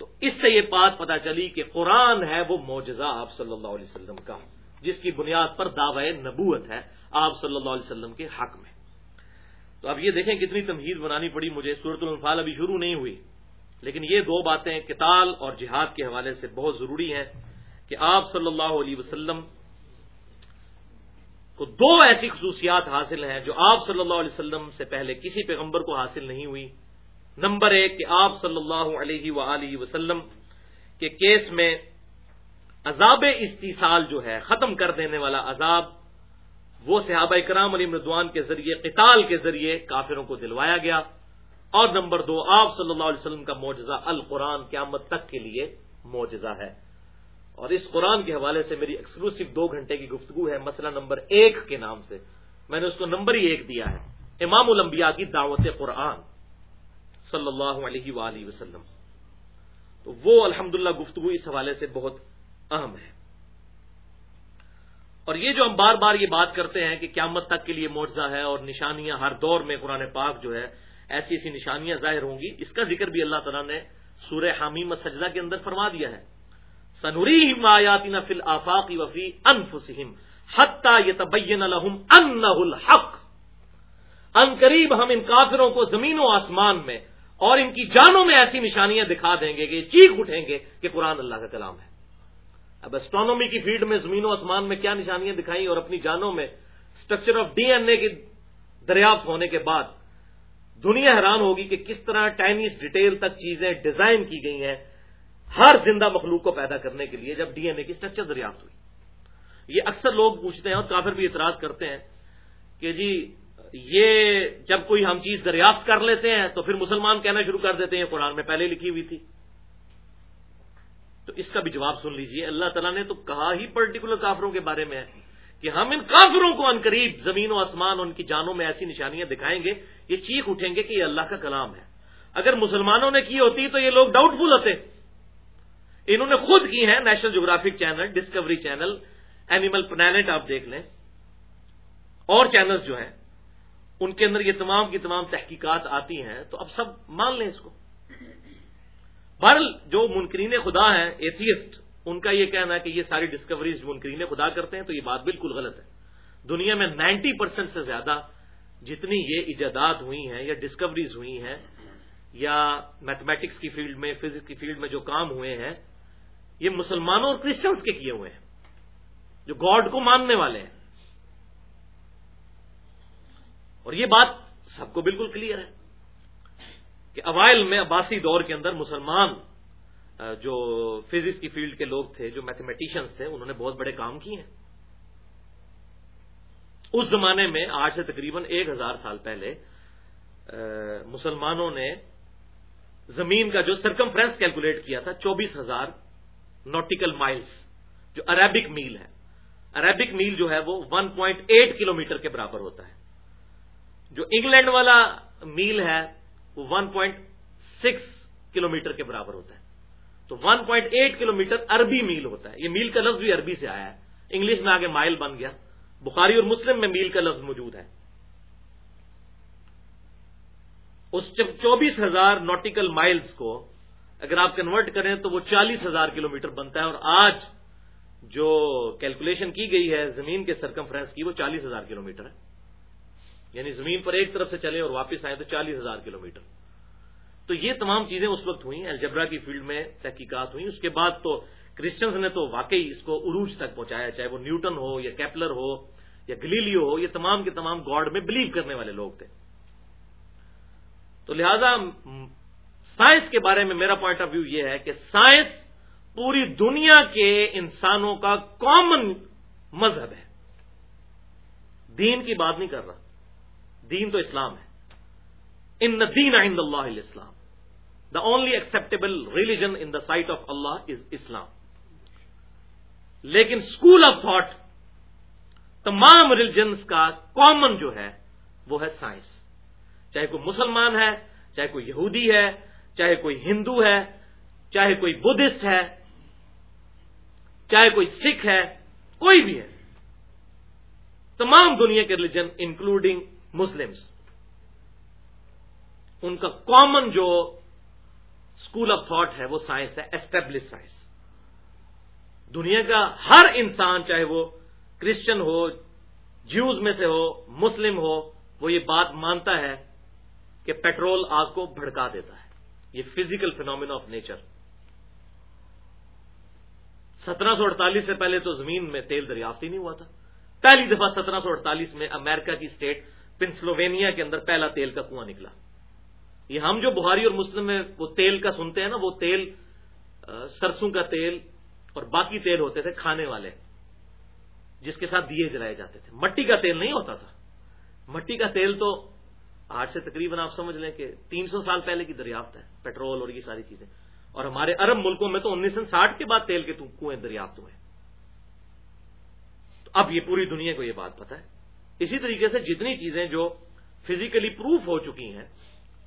[SPEAKER 1] تو اس سے یہ بات پتا چلی کہ قرآن ہے وہ معجزہ آپ صلی اللہ علیہ وسلم کا، جس کی بنیاد پر دعوی نبوت ہے، آپ صلی اللہ علیہ وسلم کے حق میں۔ تو اب یہ دیکھیں کتنی تمہید بنانی پڑی، مجھے صورت الفال ابھی شروع نہیں ہوئی۔ لیکن یہ دو باتیں کتال اور جہاد کے حوالے سے بہت ضروری ہیں کہ آپ صلی اللہ علیہ وسلم کو دو ایسی خصوصیات حاصل ہیں جو آپ صلی اللہ علیہ وسلم سے پہلے کسی پیغمبر کو حاصل نہیں ہوئی۔ نمبر ایک کہ آپ صلی اللہ علیہ و وسلم کے کیس میں عذاب استحصال جو ہے، ختم کر دینے والا عذاب، وہ صحابہ کرام علی مردوان کے ذریعے، قتال کے ذریعے کافروں کو دلوایا گیا۔ اور نمبر دو، آپ صلی اللہ علیہ وسلم کا معجزہ القرآن قیامت تک کے لیے معجزہ ہے۔ اور اس قرآن کے حوالے سے میری ایکسکلوسو دو گھنٹے کی گفتگو ہے، مسئلہ نمبر ایک کے نام سے۔ میں نے اس کو نمبر ہی ایک دیا ہے۔ امام الانبیاء کی دعوت قرآن۔ صلی اللہ علیہ وآلہ وسلم۔ تو وہ الحمد گفتگو اس حوالے سے بہت اہم ہے۔ اور یہ جو ہم بار بار یہ بات کرتے ہیں کہ قیامت تک کے لیے معجزہ ہے اور نشانیاں ہر دور میں قرآن پاک جو ہے ایسی ایسی نشانیاں ظاہر ہوں گی، اس کا ذکر بھی اللہ تعالیٰ نے سورہ حامیم سجدہ کے اندر فرما دیا ہے۔ سنوری آیاتی نفل آفاقی وفی انفسم حتہ یہ الحق۔ ان قریب ہم ان کافروں کو زمین و آسمان میں اور ان کی جانوں میں ایسی نشانیاں دکھا دیں گے کہ چیخ اٹھیں گے کہ قرآن اللہ کا کلام ہے۔ اب اسٹرانومی کی فیلڈ میں زمین و آسمان میں کیا نشانیاں دکھائیں اور اپنی جانوں میں structure of D N A کی دریافت ہونے کے بعد دنیا حیران ہوگی کہ کس طرح ٹائنیز ڈیٹیل تک چیزیں ڈیزائن کی گئی ہیں ہر زندہ مخلوق کو پیدا کرنے کے لیے جب ڈی این اے کی اسٹرکچر دریافت ہوئی۔ یہ اکثر لوگ پوچھتے ہیں اور کافر بھی اعتراض کرتے ہیں کہ جی یہ جب کوئی ہم چیز دریافت کر لیتے ہیں تو پھر مسلمان کہنا شروع کر دیتے ہیں، قرآن میں پہلے لکھی ہوئی تھی۔ تو اس کا بھی جواب سن لیجیے۔ اللہ تعالیٰ نے تو کہا ہی پرٹیکولر کافروں کے بارے میں کہ ہم ان کافروں کو انقریب زمین و آسمان ان کی جانوں میں ایسی نشانیاں دکھائیں گے، یہ چیخ اٹھیں گے کہ یہ اللہ کا کلام ہے۔ اگر مسلمانوں نے کی ہوتی تو یہ لوگ ڈاؤٹ فل ہوتے۔ انہوں نے خود کی ہیں National Geographic channel Discovery channel Animal Planet آپ دیکھ لیں۔ اور چینلز جو ہیں ان کے اندر یہ تمام کی تمام تحقیقات آتی ہیں، تو اب سب مان لیں اس کو۔ بہرل جو منکرین خدا ہیں ایتھیسٹ ان کا یہ کہنا ہے کہ یہ ساری ڈسکوریز منکرین خدا کرتے ہیں، تو یہ بات بالکل غلط ہے۔ دنیا میں نائنٹی پرسینٹ سے زیادہ جتنی یہ ایجادات ہوئی ہیں یا ڈسکوریز ہوئی ہیں، یا میتھمیٹکس کی فیلڈ میں فزکس کی فیلڈ میں جو کام ہوئے ہیں، یہ مسلمانوں اور کرسچنس کے کیے ہوئے ہیں، جو گاڈ کو ماننے والے ہیں۔ اور یہ بات سب کو بالکل کلیئر ہے کہ اوائل میں عباسی دور کے اندر مسلمان جو فزکس کی فیلڈ کے لوگ تھے، جو میتھمیٹیشنس تھے، انہوں نے بہت بڑے کام کیے ہیں۔ اس زمانے میں، آج سے تقریباً ایک ہزار سال پہلے مسلمانوں نے زمین کا جو سرکمفرنس کیلکولیٹ کیا تھا، چوبیس ہزار نوٹیکل مائلز جو عربک میل ہے۔ عربک میل جو ہے وہ ون پوائنٹ ایٹ کلو کے برابر ہوتا ہے۔ جو انگلینڈ والا میل ہے، وہ ون پوائنٹ سکس کلو کے برابر ہوتا ہے۔ تو ون پوائنٹ ایٹ کلو عربی میل ہوتا ہے۔ یہ میل کا لفظ بھی عربی سے آیا ہے۔ انگلش میں آگے مائل بن گیا۔ بخاری اور مسلم میں میل کا لفظ موجود ہے۔ اس چوبیس ہزار نوٹیکل مائلز کو اگر آپ کنورٹ کریں تو وہ چالیس ہزار کلو بنتا ہے اور آج جو کیلکولیشن کی گئی ہے زمین کے سرکمفرنس کی، وہ چالیس ہزار کلو میٹر ہے۔ یعنی زمین پر ایک طرف سے چلے اور واپس آئے تو چالیس ہزار کلو میٹر تو یہ تمام چیزیں اس وقت ہوئیں، الجبرا کی فیلڈ میں تحقیقات ہوئیں۔ اس کے بعد تو کرسچنس نے تو واقعی اس کو عروج تک پہنچایا، چاہے وہ نیوٹن ہو یا کیپلر ہو یا گلیلیو ہو، یہ تمام کے تمام گاڈ میں بلیو کرنے والے لوگ تھے۔ تو لہذا سائنس کے بارے میں میرا پوائنٹ آف ویو یہ ہے کہ سائنس پوری دنیا کے انسانوں کا کامن مذہب ہے۔ دین کی بات نہیں کر رہا۔ دین تو اسلام ہے۔ ان دین عند اللہ اسلام the only acceptable religion in the sight of Allah is Islam لیکن اسکول آف تھاٹ تمام ریلیجنس کا کامن جو ہے، وہ ہے سائنس چاہے کوئی مسلمان ہے، چاہے کوئی یہودی ہے، چاہے کوئی ہندو ہے، چاہے کوئی بدھسٹ ہے، چاہے کوئی سکھ ہے، کوئی بھی ہے۔ تمام دنیا کے ریلیجن انکلوڈنگ مسلمس ان کا کامن جو اسکول آف تھاٹ ہے وہ سائنس ہے اسٹیبلش سائنس دنیا کا ہر انسان چاہے وہ کرسچن ہو جیوز میں سے ہو مسلم ہو، وہ یہ بات مانتا ہے کہ پیٹرول آگ کو بھڑکا دیتا ہے. یہ فزیکل فینومینا آف نیچر سترہ سو اڑتالیس سے پہلے تو زمین میں تیل دریافت ہی نہیں ہوا تھا. پہلی دفعہ سترہ سو اڑتالیس میں امریکہ کی اسٹیٹ پنسلوینیا کے اندر پہلا تیل کا کنواں نکلا۔ یہ ہم جو بہاری اور مسلم میں وہ تیل کا سنتے ہیں نا، وہ تیل سرسوں کا تیل اور باقی تیل ہوتے تھے کھانے والے، جس کے ساتھ دیے جلائے جاتے تھے۔ مٹی کا تیل نہیں ہوتا تھا۔ مٹی کا تیل تو آج سے تقریباً آپ سمجھ لیں کہ تین سو سال پہلے کی دریافت ہے، پیٹرول اور یہ ساری چیزیں۔ اور ہمارے عرب ملکوں میں تو انیس سو ساٹھ کے بعد تیل کے کنویں دریافت ہوئے۔ تو اب یہ پوری دنیا کو یہ بات پتا ہے۔ اسی طریقے سے جتنی چیزیں جو فزیکلی پروف ہو چکی ہیں،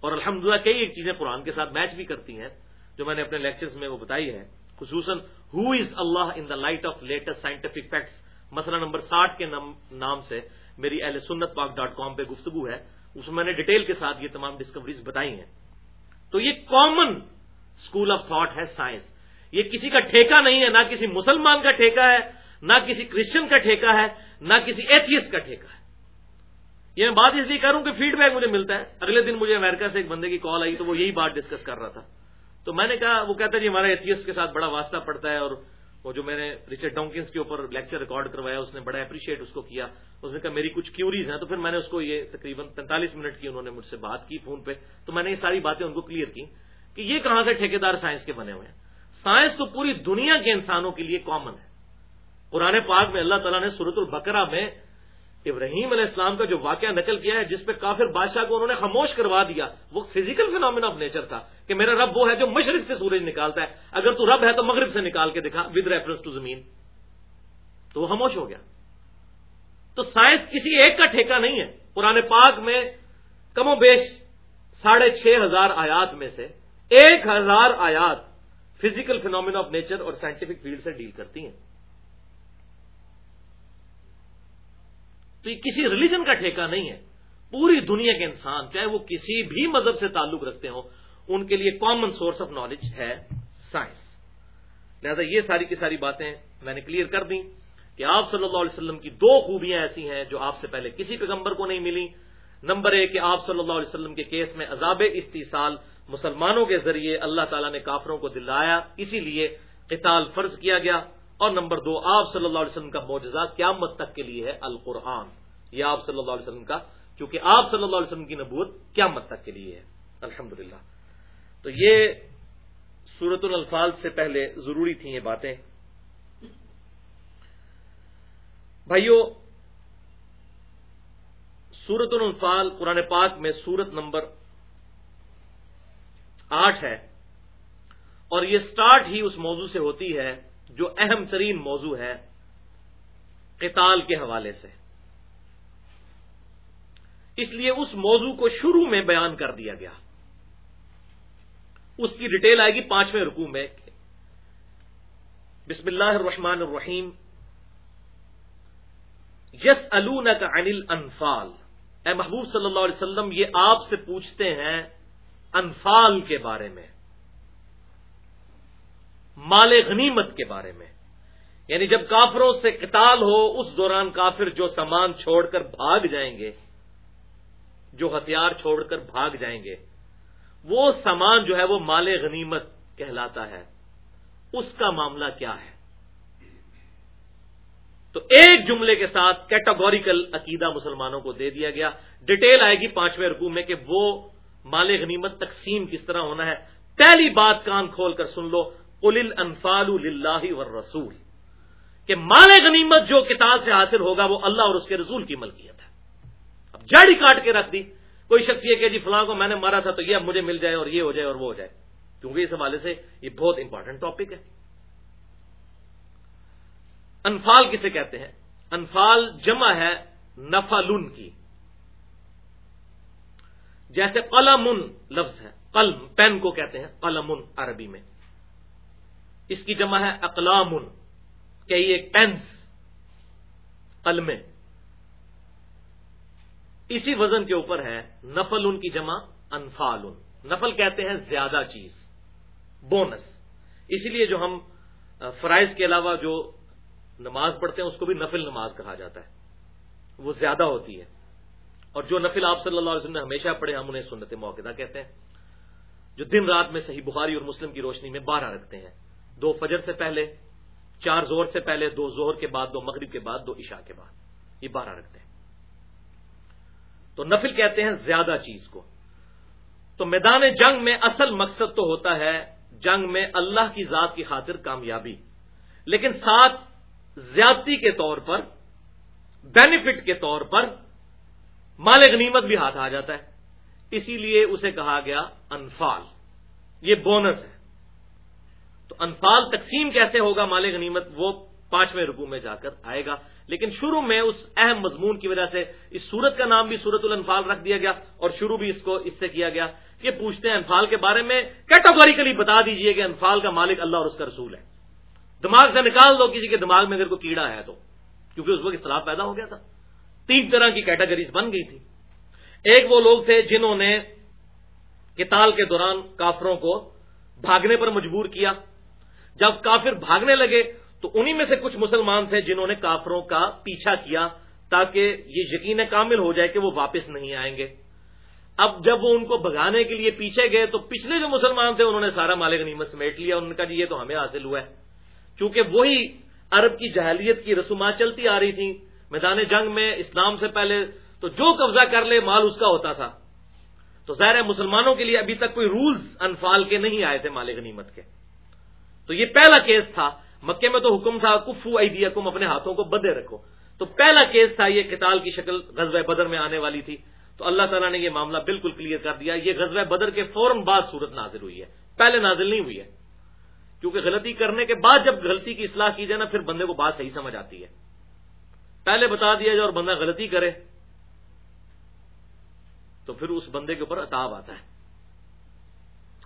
[SPEAKER 1] اور الحمدللہ کئی ایک چیزیں قرآن کے ساتھ میچ بھی کرتی ہیں، جو میں نے اپنے لیکچرز میں وہ بتائی ہے خصوصاً who is Allah in the light of latest scientific facts مسئلہ نمبر ساٹھ کے نام سے میری اہل سنت پاک ڈاٹ کام پہ گفتگو ہے، اس میں میں نے ڈیٹیل کے ساتھ یہ تمام ڈسکوریز بتائی ہیں۔ تو یہ کامن اسکول آف تھاٹ ہے سائنس یہ کسی کا ٹھیکہ نہیں ہے، نہ کسی مسلمان کا ٹھیکہ ہے، نہ کسی کرسچن کا ٹھیکہ ہے، نہ کسی ایتھیس کا ٹھیکہ ہے۔ یہ میں بات اس لیے کروں کہ فیڈ بیک مجھے ملتا ہے۔ اگلے دن مجھے امریکہ سے ایک بندے کی کال آئی تو وہ یہی بات ڈسکس کر رہا تھا۔ تو میں نے کہا، وہ کہتا ہے جی ہمارا ایتھیس کے ساتھ بڑا واسطہ پڑتا ہے اور وہ جو میں نے ریچرڈ ڈونکنس کے اوپر لیکچر ریکارڈ کروایا، اس نے بڑا اپریشیٹ اس کو کیا۔ اس نے کہا، میری کچھ کیوریز ہیں۔ تو پھر میں نے اس کو یہ تقریباً پینتالیس منٹ کی انہوں نے مجھ سے بات کی فون پہ۔ تو میں نے یہ ساری باتیں ان کو کلیئر کی کہ یہ کہاں سے ٹھیکیدار سائنس کے بنے ہوئے ہیں۔ سائنس تو پوری دنیا کے انسانوں کے لیے کامن ہے۔ پرانے پاک میں اللہ تعالیٰ نے سورت البکرا میں ابراہیم علیہ السلام کا جو واقعہ نقل کیا ہے، جس پہ کافر بادشاہ کو انہوں نے خاموش کروا دیا، وہ فزیکل فینومینا آف نیچر تھا کہ میرا رب وہ ہے جو مشرق سے سورج نکالتا ہے۔ اگر تو رب ہے تو مغرب سے نکال کے دکھا ود ریفرنس ٹو زمین۔ تو وہ خاموش ہو گیا۔ تو سائنس کسی ایک کا ٹھیکہ نہیں ہے۔ پرانے پاک میں کم و بیش ساڑھے چھ ہزار آیات میں سے ایک ہزار آیات فزیکل فینومینا آف نیچر اور سائنٹیفک فیلڈ سے ڈیل کرتی ہیں۔ تو یہ کسی ریلیجن کا ٹھیکہ نہیں ہے۔ پوری دنیا کے انسان، چاہے وہ کسی بھی مذہب سے تعلق رکھتے ہوں، ان کے لیے کامن سورس آف نالج ہے سائنس لہذا یہ ساری کی ساری باتیں میں نے کلیئر کر دی کہ آپ صلی اللہ علیہ وسلم کی دو خوبیاں ایسی ہیں جو آپ سے پہلے کسی پیغمبر کو نہیں ملی نمبر ایک کہ آپ صلی اللہ علیہ وسلم کے کیس میں عذاب استحصال مسلمانوں کے ذریعے اللہ تعالیٰ نے کافروں کو دلایا، اسی لیے قتال فرض کیا گیا۔ اور نمبر دو، آپ صلی اللہ علیہ وسلم کا معجزہ قیامت تک کے لیے ہے القرآن۔ یہ آپ صلی اللہ علیہ وسلم کا، کیونکہ آپ صلی اللہ علیہ وسلم کی نبوت قیامت تک کے لیے ہے۔ الحمد تو یہ سورت الفال سے پہلے ضروری تھیں یہ باتیں۔ بھائیو سورت الفال قرآن پاک میں سورت نمبر آٹھ ہے، اور یہ سٹارٹ ہی اس موضوع سے ہوتی ہے جو اہم ترین موضوع ہے، قتال کے حوالے سے۔ اس لیے اس موضوع کو شروع میں بیان کر دیا گیا۔ اس کی ڈیٹیل آئے گی پانچویں رکوع میں۔ بسم اللہ الرحمن الرحیم۔ یس الون انل انفال اے محبوب صلی اللہ علیہ وسلم، یہ آپ سے پوچھتے ہیں انفال کے بارے میں۔ مال غنیمت کے بارے میں۔ یعنی جب کافروں سے قتال ہو، اس دوران کافر جو سامان چھوڑ کر بھاگ جائیں گے، جو ہتھیار چھوڑ کر بھاگ جائیں گے، وہ سامان جو ہے وہ مال غنیمت کہلاتا ہے۔ اس کا معاملہ کیا ہے؟ تو ایک جملے کے ساتھ کیٹاگوریکل عقیدہ مسلمانوں کو دے دیا گیا۔ ڈیٹیل آئے گی پانچویں رکوع میں کہ وہ مال غنیمت تقسیم کس طرح ہونا ہے۔ پہلی بات کان کھول کر سن لو۔ قل انفال اللہ و رسول کہ مال غنیمت جو کتاب سے حاصل ہوگا وہ اللہ اور اس کے رسول کی ملکیت ہے۔ اب جڑی کاٹ کے رکھ دی۔ کوئی شخص یہ کہ جی فلاں کو میں نے مارا تھا تو یہ اب مجھے مل جائے اور یہ ہو جائے اور وہ ہو جائے۔ کیونکہ اس حوالے سے یہ بہت امپورٹنٹ ٹاپک ہے۔ انفال کسے کہتے ہیں؟ انفال جمع ہے نفالن کی۔ جیسے قلم لفظ ہے، قلم، پین کو کہتے ہیں قلم عربی میں۔ اس کی جمع ہے اقلام کہ یہ پینس قلم اسی وزن کے اوپر ہے نفل ان کی جمع انفال نفل کہتے ہیں زیادہ چیز، بونس۔ اسی لیے جو ہم فرائض کے علاوہ جو نماز پڑھتے ہیں، اس کو بھی نفل نماز کہا جاتا ہے۔ وہ زیادہ ہوتی ہے۔ اور جو نفل آپ صلی اللہ علیہ وسلم نے ہمیشہ پڑھے، ہم انہیں سنت موقع کہتے ہیں۔ جو دن رات میں صحیح بخاری اور مسلم کی روشنی میں بارہ رکھتے ہیں۔ دو فجر سے پہلے، چار زور سے پہلے، دو زہر کے بعد، دو مغرب کے بعد، دو عشاء کے بعد۔ یہ بارہ رکھتے ہیں۔ تو نفل کہتے ہیں زیادہ چیز کو۔ تو میدان جنگ میں اصل مقصد تو ہوتا ہے جنگ میں اللہ کی ذات کی خاطر کامیابی۔ لیکن ساتھ زیادتی کے طور پر بینیفٹ کے طور پر مال غنیمت بھی ہاتھ آ جاتا ہے۔ اسی لیے اسے کہا گیا انفال۔ یہ بونس ہے۔ تو انفال تقسیم کیسے ہوگا مال غنیمت، وہ پانچویں رکو میں جا کر آئے گا۔ لیکن شروع میں اس اہم مضمون کی وجہ سے اس سورت کا نام بھی سورت الانفال رکھ دیا گیا اور شروع بھی اس کو اس سے کیا گیا کہ پوچھتے ہیں انفال کے بارے میں کیٹاگوریکلی بتا دیجیے کہ انفال کا مالک اللہ اور اس کا رسول ہے۔ دماغ سے نکال دو کسی کے دماغ میں اگر کوئی کیڑا ہے تو، کیونکہ اس وقت اختلاف پیدا ہو گیا تھا۔ تین طرح کی کیٹاگریز بن گئی تھی ایک وہ لوگ تھے جنہوں نے کتال کے دوران کافروں کو بھاگنے پر مجبور کیا۔ جب کافر بھاگنے لگے تو انہی میں سے کچھ مسلمان تھے جنہوں نے کافروں کا پیچھا کیا تاکہ یہ یقین کامل ہو جائے کہ وہ واپس نہیں آئیں گے۔ اب جب وہ ان کو بھگانے کے لیے پیچھے گئے تو پچھلے جو مسلمان تھے انہوں نے سارا مالک غنیمت سمیٹ لیا انہوں نے کہا جی یہ تو ہمیں حاصل ہوا ہے۔ کیونکہ وہی عرب کی جہلیت کی رسومات چلتی آ رہی تھی میدان جنگ میں اسلام سے پہلے تو جو قبضہ کر لے، مال اس کا ہوتا تھا۔ تو ظاہر ہے مسلمانوں کے لیے ابھی تک کوئی رولز انفال کے نہیں آئے تھے مالک غنیمت کے۔ تو یہ پہلا کیس تھا۔ مکے میں تو حکم تھا، کفو ایدیا کم اپنے ہاتھوں کو بدے رکھو۔ تو پہلا کیس تھا یہ کتال کی شکل غزوہ بدر میں آنے والی تھی۔ تو اللہ تعالیٰ نے یہ معاملہ بالکل کلیئر کر دیا۔ یہ غزوہ بدر کے فوراً بعد صورت نازل ہوئی ہے۔ پہلے نازل نہیں ہوئی ہے۔ کیونکہ غلطی کرنے کے بعد جب غلطی کی اصلاح کی جائے نا، پھر بندے کو بات صحیح سمجھ آتی ہے۔ پہلے بتا دیا جائے اور بندہ غلطی کرے، تو پھر اس بندے کے اوپر اتاب آتا ہے۔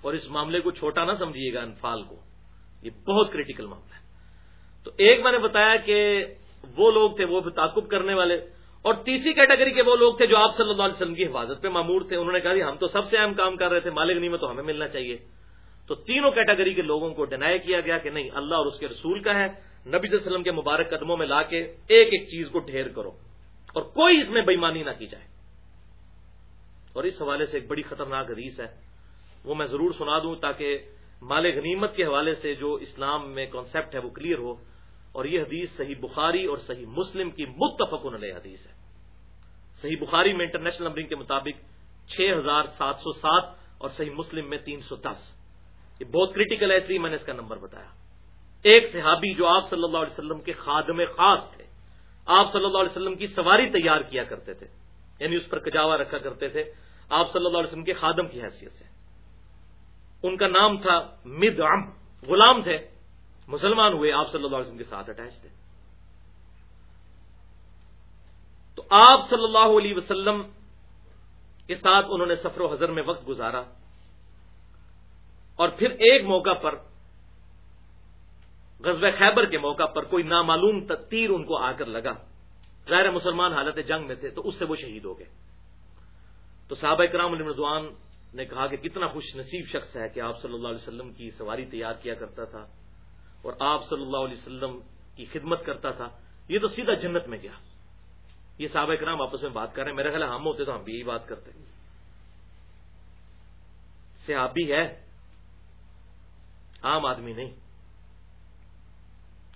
[SPEAKER 1] اور اس معاملے کو چھوٹا نہ سمجھیے گا انفال کو۔ یہ بہت کریٹیکل معاملہ ہے۔ تو ایک میں نے بتایا کہ وہ لوگ تھے، وہ تعقب کرنے والے۔ اور تیسری کیٹیگری کے وہ لوگ تھے جو آپ صلی اللہ علیہ وسلم کی حفاظت پہ معمور تھے۔ انہوں نے کہا جی ہم تو سب سے اہم کام کر رہے تھے، مالک نہیں میں تو ہمیں ملنا چاہیے۔ تو تینوں کیٹیگری کے لوگوں کو ڈینائی کیا گیا کہ نہیں، اللہ اور اس کے رسول کا ہے۔ نبی صلی اللہ علیہ وسلم کے مبارک قدموں میں لا کے ایک ایک چیز کو ڈھیر کرو۔ اور کوئی اس میں بےمانی نہ کی جائے۔ اور اس حوالے سے ایک بڑی خطرناک حدیث ہے۔ وہ میں ضرور سنا دوں تاکہ مال غنیمت کے حوالے سے جو اسلام میں کانسیپٹ ہے وہ کلیئر ہو اور یہ حدیث صحیح بخاری اور صحیح مسلم کی متفق علیہ حدیث ہے۔ صحیح بخاری میں انٹرنیشنل نمبرنگ کے مطابق چھ ہزار سات سو سات اور صحیح مسلم میں تین سو دس۔ یہ بہت کریٹیکل ہے اس لیے میں نے اس کا نمبر بتایا۔ ایک صحابی جو آپ صلی اللہ علیہ وسلم کے خادم خاص تھے، آپ صلی اللہ علیہ وسلم کی سواری تیار کیا کرتے تھے یعنی اس پر کجاوا رکھا کرتے تھے، آپ صلی اللہ علیہ وسلم کے خادم کی حیثیت سے۔ ان کا نام تھا مد غلام تھے۔ مسلمان ہوئے، آپ صلی اللہ علیہ وسلم کے ساتھ اٹیچ تھے۔ تو آپ صلی اللہ علیہ وسلم کے ساتھ انہوں نے سفر و حضر میں وقت گزارا۔ اور پھر ایک موقع پر غزب خیبر کے موقع پر کوئی نامعلوم تیر ان کو آ کر لگا۔ غیر مسلمان حالت جنگ میں تھے، تو اس سے وہ شہید ہو گئے۔ تو صحابہ کرام علی رضوان نے کہا کہ کتنا خوش نصیب شخص ہے کہ آپ صلی اللہ علیہ وسلم کی سواری تیار کیا کرتا تھا اور آپ صلی اللہ علیہ وسلم کی خدمت کرتا تھا۔ یہ تو سیدھا جنت میں گیا۔ یہ صحابہ کرام آپس میں بات کر رہے ہیں۔ میرا خیال ہم ہوتے تو ہم بھی یہی بات کرتے۔ صحابی ہے۔ عام آدمی نہیں۔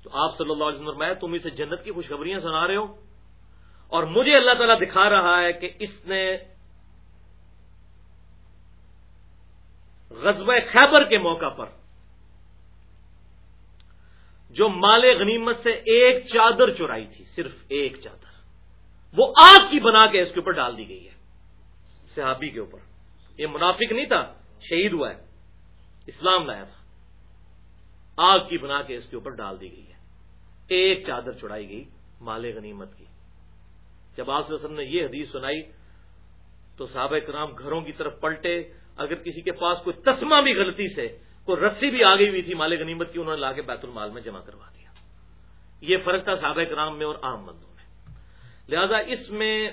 [SPEAKER 1] تو آپ صلی اللہ علیہ وسلم میں تم اسے جنت کی خوشخبریاں سنا رہے ہو؟ اور مجھے اللہ تعالیٰ دکھا رہا ہے کہ اس نے غزب خیبر کے موقع پر، جو مال غنیمت سے ایک چادر چرائی تھی، صرف ایک چادر۔ وہ آگ کی بنا کے اس کے اوپر ڈال دی گئی ہے، صحابی کے اوپر۔ یہ منافق نہیں تھا، شہید ہوا ہے، اسلام لایا تھا۔ آگ کی بنا کے اس کے اوپر ڈال دی گئی ہے۔ ایک چادر چڑھائی گئی مال غنیمت کی۔ جب آپ وسلم نے یہ حدیث سنائی تو صحابہ کرام گھروں کی طرف پلٹے اگر کسی کے پاس کوئی تسمہ بھی غلطی سے کوئی رسی بھی آ گئی ہوئی تھی مال غنیمت کی، انہوں نے لا کے بیت المال میں جمع کروا دیا۔ یہ فرق تھا صحابہ کرام میں اور عام بندوں میں۔ لہذا اس میں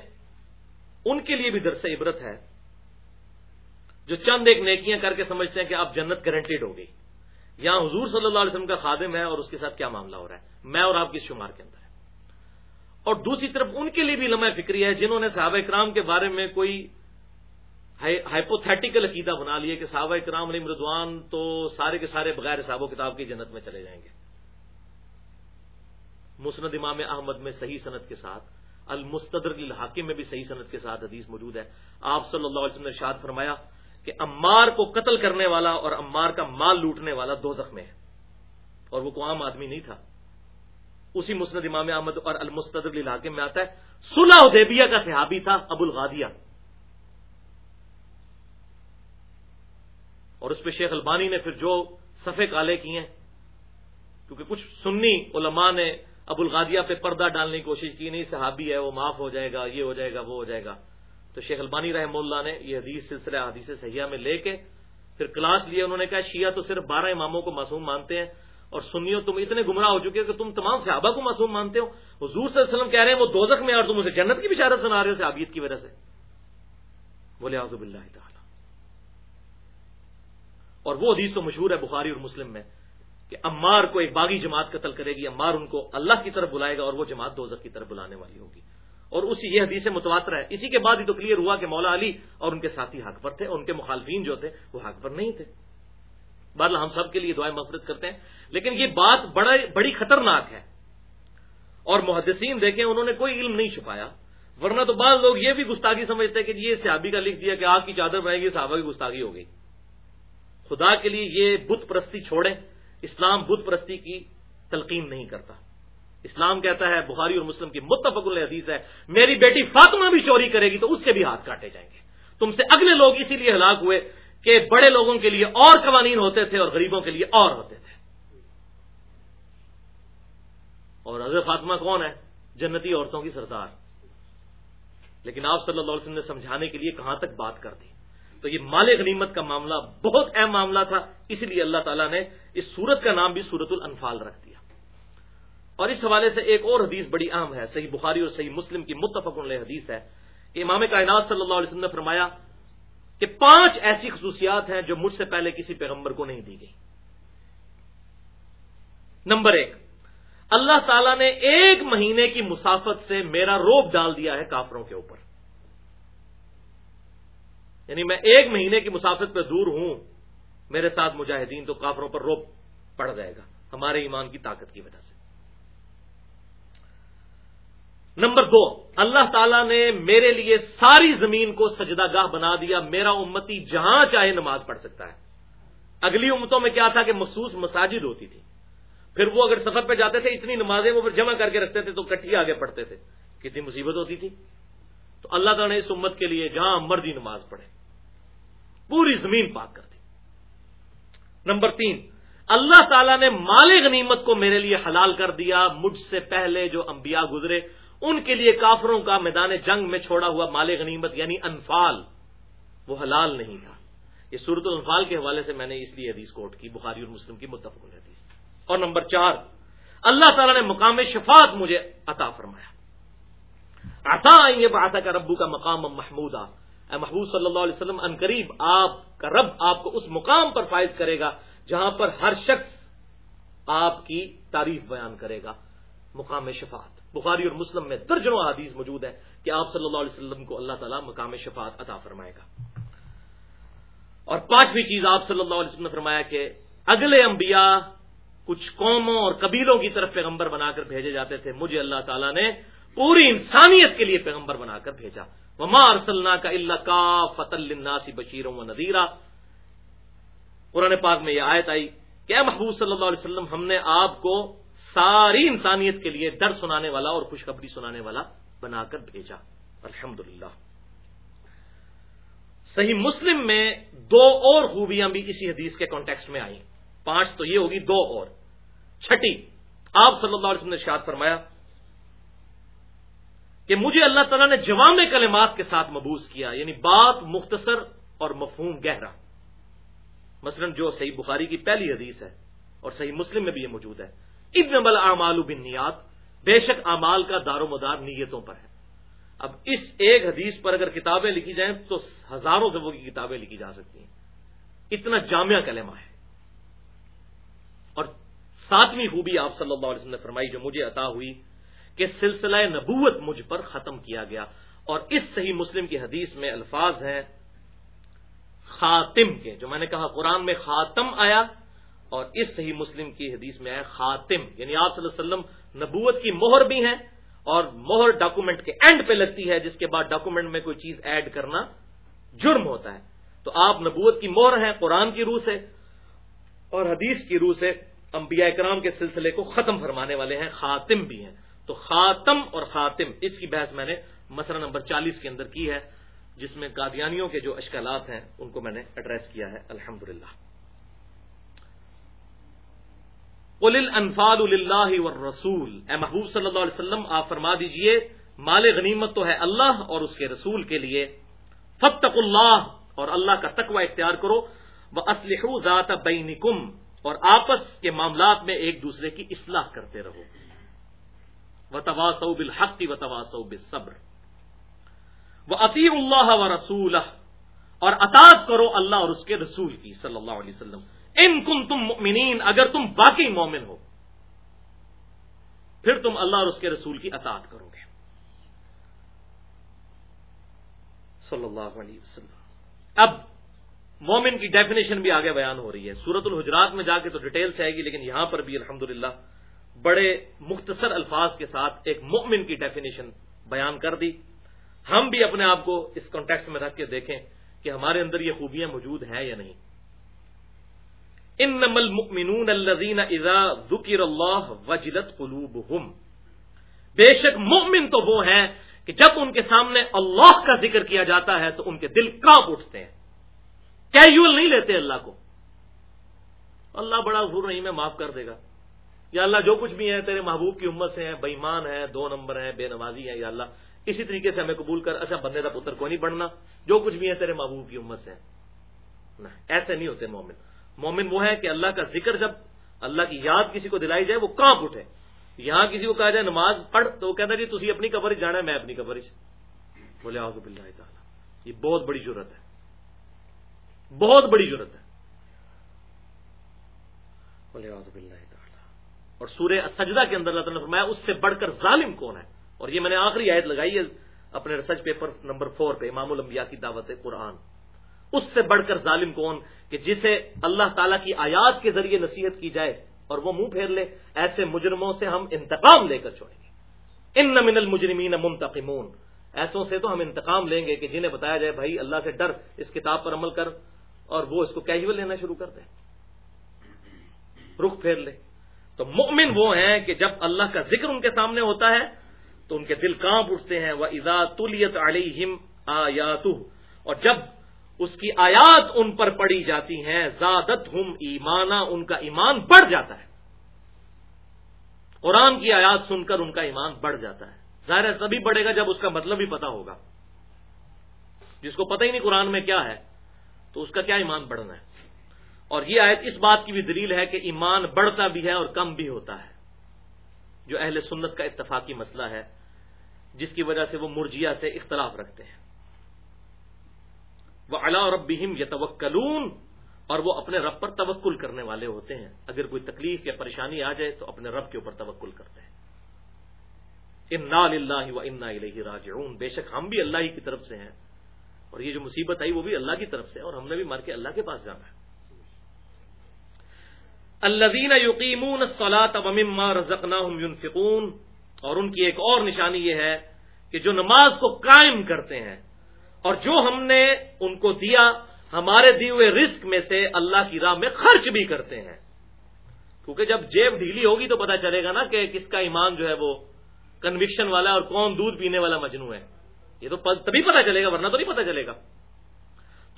[SPEAKER 1] ان کے لیے بھی درس عبرت ہے جو چند ایک نیکیاں کر کے سمجھتے ہیں کہ آپ جنت گارنٹیڈ ہو گئی یہاں حضور صلی اللہ علیہ وسلم کا خادم ہے اور اس کے ساتھ کیا معاملہ ہو رہا ہے؟ میں اور آپ کی شمار کے اندر ہے اور دوسری طرف ان کے لیے بھی لمحہ فکری ہے جنہوں نے صحابہ کرام کے بارے میں کوئی ہائپوتھیٹیکل عقیدہ بنا لیے کہ صحابہ کرام علی مردوان تو سارے کے سارے بغیر صحابہ کتاب کی جنت میں چلے جائیں گے۔ مسند امام احمد میں صحیح صنعت کے ساتھ المستدر الحاکم میں بھی صحیح صنعت کے ساتھ حدیث موجود ہے۔ آپ صلی اللہ علیہ وسلم نے شاد فرمایا کہ امار کو قتل کرنے والا اور امار کا مال لوٹنے والا دو زخمے ہے اور وہ کو عام آدمی نہیں تھا۔ اسی مسند امام احمد اور المستدر الحاکم میں آتا ہے سلح ادیبیہ کا صحابی تھا ابو الغادیہ اور اس پہ شیخ البانی نے پھر جو صفے کالے کیے ہیں، کیونکہ کچھ سنی علماء نے ابو الغادیہ پہ پردہ ڈالنے کی کوشش کی، نہیں، صحابی ہے، وہ معاف ہو جائے گا، یہ ہو جائے گا، وہ ہو جائے گا۔ تو شیخ البانی رحم اللہ نے یہ حدیث سلسلہ حدیث سیاح میں لے کے پھر کلاس لیا انہوں نے کہا، شیعہ تو صرف بارہ اماموں کو معصوم مانتے ہیں اور سنیو تم اتنے گمراہ ہو چکے ہو کہ تم تمام صحابہ کو معصوم مانتے ہو۔ حضور صلی اللہ علیہ وسلم کہہ رہے ہیں، وہ دوزخ میں اور تم اسے جنت کی بشارت سنا رہے ہو، صحابیت کی وجہ سے۔ بولے آزب اللہ تعالی۔ اور وہ حدیث تو مشہور ہے بخاری اور مسلم میں کہ امار کو ایک باغی جماعت قتل کرے گی امار ان کو اللہ کی طرف بلائے گا اور وہ جماعت دوزخ کی طرف بلانے والی ہوگی۔ اور اسی یہ حدیث متواتر ہے۔ اسی کے بعد ہی تو کلیئر ہوا کہ مولا علی اور ان کے ساتھی حق پر تھے، اور ان کے مخالفین جو تھے وہ حق پر نہیں تھے۔ بہرحال ہم سب کے لیے دعائیں مفرت کرتے ہیں۔ لیکن یہ بات بڑا بڑی خطرناک ہے۔ اور محدثین دیکھیں، انہوں نے کوئی علم نہیں چھپایا۔ ورنہ تو بعض لوگ یہ بھی گستاخی سمجھتے ہیں کہ یہ صحابی کا لکھ دیا کہ آگ کی چادر بنائے گی صحابہ کی گستاخی ہو گئی۔ خدا کے لیے یہ بت پرستی چھوڑیں، اسلام بت پرستی کی تلقین نہیں کرتا۔ اسلام کہتا ہے، بخاری اور مسلم کی متفق حدیث ہے، میری بیٹی فاطمہ بھی چوری کرے گی تو اس کے بھی ہاتھ کاٹے جائیں گے۔ تم سے اگلے لوگ اسی لیے ہلاک ہوئے کہ بڑے لوگوں کے لیے اور قوانین ہوتے تھے اور غریبوں کے لیے اور ہوتے تھے۔ اور حضرت فاطمہ کون ہے؟ جنتی عورتوں کی سردار۔ لیکن آپ صلی اللہ علیہ وسلم نے سمجھانے کے لیے کہاں تک بات کر دی؟ تو یہ مال غنیمت کا معاملہ بہت اہم معاملہ تھا اس لیے اللہ تعالیٰ نے اس سورت کا نام بھی سورت الانفال رکھ دیا۔ اور اس حوالے سے ایک اور حدیث بڑی اہم ہے، صحیح بخاری اور صحیح مسلم کی متفق علیہ حدیث ہے کہ امام کائنات صلی اللہ علیہ وسلم نے فرمایا کہ پانچ ایسی خصوصیات ہیں جو مجھ سے پہلے کسی پیغمبر کو نہیں دی گئی۔ نمبر ایک، اللہ تعالیٰ نے ایک مہینے کی مسافت سے میرا روب ڈال دیا ہے کافروں کے اوپر۔ یعنی میں ایک مہینے کی مسافت پہ دور ہوں، میرے ساتھ مجاہدین تو کافروں پر روب پڑ جائے گا، ہمارے ایمان کی طاقت کی وجہ سے۔ نمبر دو، اللہ تعالیٰ نے میرے لیے ساری زمین کو سجدہ گاہ بنا دیا، میرا امتی جہاں چاہے نماز پڑھ سکتا ہے۔ اگلی امتوں میں کیا تھا کہ مخصوص مساجد ہوتی تھی۔ پھر وہ اگر سفر پہ جاتے تھے، اتنی نمازیں وہ پھر جمع کر کے رکھتے تھے تو کٹھی آگے پڑھتے تھے۔ کتنی مصیبت ہوتی تھی۔ تو اللہ تعالیٰ نے اس امت کے لیے جہاں مرضی نماز پڑھے۔ پوری زمین پاک کر دی۔ نمبر تین، اللہ تعالیٰ نے مال غنیمت کو میرے لیے حلال کر دیا، مجھ سے پہلے جو انبیاء گزرے، ان کے لیے کافروں کا میدان جنگ میں چھوڑا ہوا مال غنیمت یعنی انفال، وہ حلال نہیں تھا۔ یہ صورت الانفال کے حوالے سے میں نے اس لیے حدیث کوٹ کی، بخاری اور مسلم کی متفق حدیث اور نمبر چار، اللہ تعالیٰ نے مقام شفاعت مجھے عطا فرمایا۔ عطا آئیں گے بآتا کا ربو کا مقام محمود اے محبوب صلی اللہ علیہ وسلم، ان قریب آپ کا رب آپ کو اس مقام پر فائز کرے گا جہاں پر ہر شخص آپ کی تعریف بیان کرے گا۔ مقام شفاعت۔ بخاری اور مسلم میں درجنوں حدیث موجود ہے کہ آپ صلی اللہ علیہ وسلم کو اللہ تعالیٰ مقام شفاعت عطا فرمائے گا۔ اور پانچویں چیز آپ صلی اللہ علیہ وسلم نے فرمایا کہ اگلے انبیاء کچھ قوموں اور قبیلوں کی طرف پیغمبر بنا کر بھیجے جاتے تھے۔ مجھے اللہ تعالیٰ نے پوری انسانیت کے لیے پیغمبر بنا کر بھیجا۔ وما ارسلنا کا اللہ کا فت الناسی بشیروں و نذیرہ قرآن پاک میں یہ آیت آئی کہ محبوب صلی اللہ علیہ وسلم، ہم نے آپ کو ساری انسانیت کے لیے ڈر سنانے والا اور خوشخبری سنانے والا بنا کر بھیجا۔ الحمد صحیح مسلم میں دو اور خوبیاں بھی اسی حدیث کے کانٹیکس میں آئیں۔ پانچ تو یہ ہوگی دو اور۔ چھٹی، آپ صلی اللہ علیہ وسلم نے شاد فرمایا کہ مجھے اللہ تعالیٰ نے جوام کلمات کے ساتھ مبوس کیا یعنی بات مختصر اور مفہوم گہرا۔ مثلا جو صحیح بخاری کی پہلی حدیث ہے اور صحیح مسلم میں بھی یہ موجود ہے۔ ابن بل اعمال بن نیات بے شک اعمال کا دار و مدار نیتوں پر ہے۔ اب اس ایک حدیث پر اگر کتابیں لکھی جائیں تو ہزاروں سے وہ کتابیں لکھی جا سکتی ہیں۔ اتنا جامعہ کلمہ ہے۔ اور ساتویں خوبی آپ صلی اللہ علیہ وسلم نے فرمائی جو مجھے عطا ہوئی کہ سلسلہ نبوت مجھ پر ختم کیا گیا۔ اور اس صحیح مسلم کی حدیث میں الفاظ ہیں، خاتم کے، جو میں نے کہا قرآن میں خاتم آیا اور اس صحیح مسلم کی حدیث میں آیا خاتم۔ یعنی آپ صلی اللہ علیہ وسلم نبوت کی مہر بھی ہیں اور مہر ڈاکومنٹ کے اینڈ پہ لگتی ہے، جس کے بعد ڈاکومنٹ میں کوئی چیز ایڈ کرنا جرم ہوتا ہے۔ تو آپ نبوت کی مہر ہیں، قرآن کی روح سے اور حدیث کی روح سے انبیاء کرام کے سلسلے کو ختم فرمانے والے ہیں، خاتم بھی ہیں۔ تو خاتم اور خاتم، اس کی بحث میں نے مسئلہ نمبر چالیس کے اندر کی ہے، جس میں قادیانیوں کے جو اشکالات ہیں، ان کو میں نے ایڈریس کیا ہے الحمد للہ انفال اللہ رسول اے محبوب صلی اللہ علیہ وسلم، آپ فرما دیجیے، مال غنیمت تو ہے اللہ اور اس کے رسول کے لیے۔ فتق اللہ اور اللہ کا تقوی اختیار کرو۔ وہ اسلح ذات بینکم اور آپس کے معاملات میں ایک دوسرے کی اصلاح کرتے رہو۔ و تواسو بالحق و بالصبر. وہ عطیم اللہ و رسول اور اطاط کرو اللہ اور اس کے رسول کی صلی اللہ علیہ وسلم. ان کم تم مؤمنین، اگر تم باقی مومن ہو، پھر تم اللہ اور اس کے رسول کی اطاعت کرو گے. صلی اللہ علیہ وسلم. اب مومن کی ڈیفینیشن بھی آگے بیان ہو رہی ہے. سورت الحجرات میں جا کے تو ڈیٹیل سے آئے گی، لیکن یہاں پر بھی الحمدللہ بڑے مختصر الفاظ کے ساتھ ایک مومن کی ڈیفینیشن بیان کر دی۔ ہم بھی اپنے آپ کو اس کانٹیکس میں رکھ کے دیکھیں کہ ہمارے اندر یہ خوبیاں موجود ہیں یا نہیں۔ ان نمل مکمنون الزین ازا ذکر اللہ وجلت قلوب بے شک مؤمن تو وہ ہیں کہ جب ان کے سامنے اللہ کا ذکر کیا جاتا ہے تو ان کے دل کاپ اٹھتے ہیں۔ کیجول نہیں لیتے اللہ کو۔ اللہ بڑا ضرور نہیں میں معاف کر دے گا۔ یا اللہ جو کچھ بھی ہے، تیرے محبوب کی امت سے ہیں بےمان ہے، دو نمبر ہیں، بے نوازی ہیں، یا اللہ، اسی طریقے سے ہمیں قبول کر اچھا بندے کا پتر کوئی نہیں بڑھنا جو کچھ بھی ہے، تیرے محبوب کی امت سے ایسے نہیں ہوتے مومن۔ مومن وہ ہے کہ اللہ کا ذکر جب اللہ کی یاد کسی کو دلائی جائے، وہ کہاں اٹھے۔ یہاں کسی کو کہا جائے، نماز پڑھ، تو وہ کہتا جی تھی اپنی کبرج جانا ہے، میں اپنی کبرج بولے آؤ بلّہ تعالیٰ۔ یہ بہت بڑی ضرورت ہے۔ بہت بڑی ضرورت ہے۔ بولے آؤ بلّہ تعالیٰ۔ اور سورہ سجدہ کے اندر اللہ تعالیٰ نے فرمایا، اس سے بڑھ کر ظالم کون ہے؟ اور یہ میں نے آخری آیت لگائی ہے اپنے ریسرچ پیپر نمبر فور پہ، امام الانبیاء کی دعوت قرآن۔ اس سے بڑھ کر ظالم کون کہ جسے اللہ تعالیٰ کی آیات کے ذریعے نصیحت کی جائے اور وہ منہ پھیر لے، ایسے مجرموں سے ہم انتقام لے کر چھوڑیں گے۔ ان من المجرمین منتقمون۔ ایسوں سے تو ہم انتقام لیں گے کہ جنہیں بتایا جائے، بھائی اللہ سے ڈر، اس کتاب پر عمل کر اور وہ اس کو کیجول لینا شروع کر دیں رخ پھیر لے۔ تو مؤمن وہ ہیں کہ جب اللہ کا ذکر ان کے سامنے ہوتا ہے، تو ان کے دل کانپ اٹھتے ہیں وہ ادا تلیت علیہم آیات اور جب اس کی آیات ان پر پڑی جاتی ہیں زادت ہم ایمانا، ان کا ایمان بڑھ جاتا ہے۔ قرآن کی آیات سن کر ان کا ایمان بڑھ جاتا ہے۔ ظاہر ہے، تبھی بڑھے گا جب اس کا مطلب ہی پتا ہوگا۔ جس کو پتہ ہی نہیں قرآن میں کیا ہے، تو اس کا کیا ایمان بڑھنا ہے؟ اور یہ آیت اس بات کی بھی دلیل ہے کہ ایمان بڑھتا بھی ہے اور کم بھی ہوتا ہے۔ جو اہل سنت کا اتفاقی مسئلہ ہے، جس کی وجہ سے وہ مرجیا سے اختلاف رکھتے ہیں۔ وہ اللہ رب یتوکلون اور وہ اپنے رب پر توکل کرنے والے ہوتے ہیں۔ اگر کوئی تکلیف یا پریشانی آ جائے تو اپنے رب کے اوپر توکل کرتے ہیں۔ انا اللہ و انا راجعون۔ بے شک ہم بھی اللہ ہی کی طرف سے ہیں۔ اور یہ جو مصیبت آئی وہ بھی اللہ کی طرف سے اور ہم نے بھی مر کے اللہ کے پاس جانا ہے۔ الدین یقیمون سلاط ومما رزقناہم ينفقون، اور ان کی ایک اور نشانی یہ ہے کہ جو نماز کو قائم کرتے ہیں، اور جو ہم نے ان کو دیا، ہمارے دیے ہوئے رزق میں سے اللہ کی راہ میں خرچ بھی کرتے ہیں۔ کیونکہ جب جیب ڈھیلی ہوگی تو پتا چلے گا نا کہ کس کا ایمان جو ہے وہ کنوکشن والا اور کون دودھ پینے والا مجنو ہے۔ یہ تو تبھی پتا چلے گا، ورنہ تو نہیں پتا چلے گا۔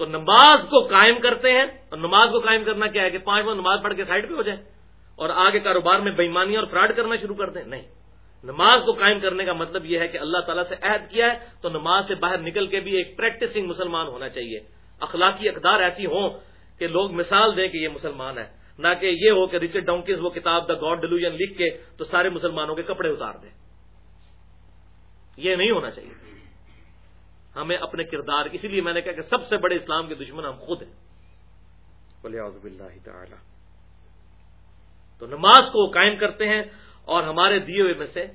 [SPEAKER 1] تو نماز کو قائم کرتے ہیں اور نماز کو قائم کرنا کیا ہے کہ پانچ وہ نماز پڑھ کے سائڈ پہ ہو جائے اور آگے کاروبار میں بےمانی اور فراڈ کرنا شروع کر دیں؟ نہیں. نماز کو قائم کرنے کا مطلب یہ ہے کہ اللہ تعالیٰ سے عہد کیا ہے تو نماز سے باہر نکل کے بھی ایک پریکٹسنگ مسلمان ہونا چاہیے۔ اخلاقی اقدار ایسی ہوں کہ لوگ مثال دیں کہ یہ مسلمان ہے۔ نہ کہ یہ ہو کہ ریچرڈ ڈاؤنکز وہ کتاب دا گاڈ ڈیلوژن لکھ کے تو سارے مسلمانوں کے کپڑے اتار دیں۔ یہ نہیں ہونا چاہیے۔ ہمیں اپنے کردار اسی لیے میں نے کہا کہ سب سے بڑے اسلام کے دشمن ہم خود ہیں۔ تعالی۔ تو نماز کو قائم کرتے ہیں اور ہمارے دیے ہوئے میں سے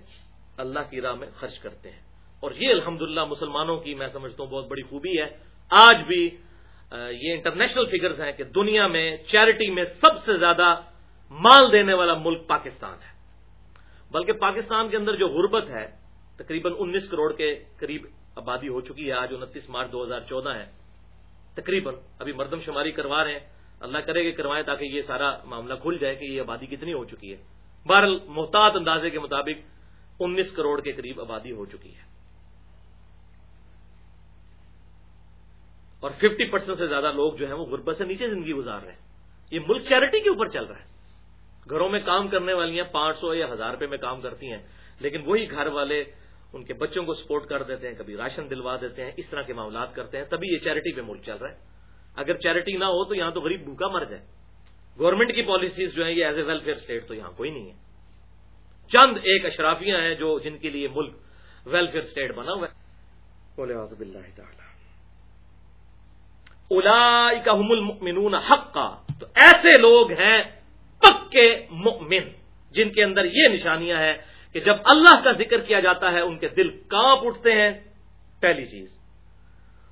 [SPEAKER 1] اللہ کی راہ میں خرچ کرتے ہیں۔ اور یہ الحمدللہ مسلمانوں کی میں سمجھتا ہوں بہت بڑی خوبی ہے۔ آج بھی یہ انٹرنیشنل فگرز ہیں کہ دنیا میں چیریٹی میں سب سے زیادہ مال دینے والا ملک پاکستان ہے۔ بلکہ پاکستان کے اندر جو غربت ہے تقریباً انیس کروڑ کے قریب آبادی ہو چکی ہے، آج انتیس مارچ دو ہزار چودہ ہے۔ تقریباً ابھی مردم شماری کروا رہے ہیں۔ اللہ کرے کہ کروائیں تاکہ یہ سارا معاملہ کھل جائے کہ یہ آبادی کتنی ہو چکی ہے۔ بہرحال محتاط اندازے کے مطابق انیس کروڑ کے قریب آبادی ہو چکی ہے۔ اور ففٹی پرسینٹ سے زیادہ لوگ جو ہیں وہ غربت سے نیچے زندگی گزار رہے ہیں۔ یہ ملک چیریٹی کے اوپر چل رہا ہے۔ گھروں میں کام کرنے والی ہیں پانچ سو یا ہزار روپے میں کام کرتی ہیں، لیکن وہی گھر والے ان کے بچوں کو سپورٹ کر دیتے ہیں کبھی راشن دلوا دیتے ہیں اس طرح کے معاملات کرتے ہیں تبھی یہ چیریٹی پہ ملک چل رہا ہے۔ اگر چیریٹی نہ ہو تو یہاں تو غریب بھوکا مر جائے۔ گورنمنٹ کی پالیسیز جو ہیں یہ ایز اے ویلفیئر اسٹیٹ تو یہاں کوئی نہیں ہے۔ چند ایک اشرافیاں ہیں جو جن کے لیے ملک ویلفیئر اسٹیٹ بنا ہوا ہے۔ المؤمنون حقا۔ تو ایسے لوگ ہیں پکے مؤمن جن کے اندر یہ نشانیاں ہیں کہ جب اللہ کا ذکر کیا جاتا ہے، ان کے دل کانپ اٹھتے ہیں۔ پہلی چیز۔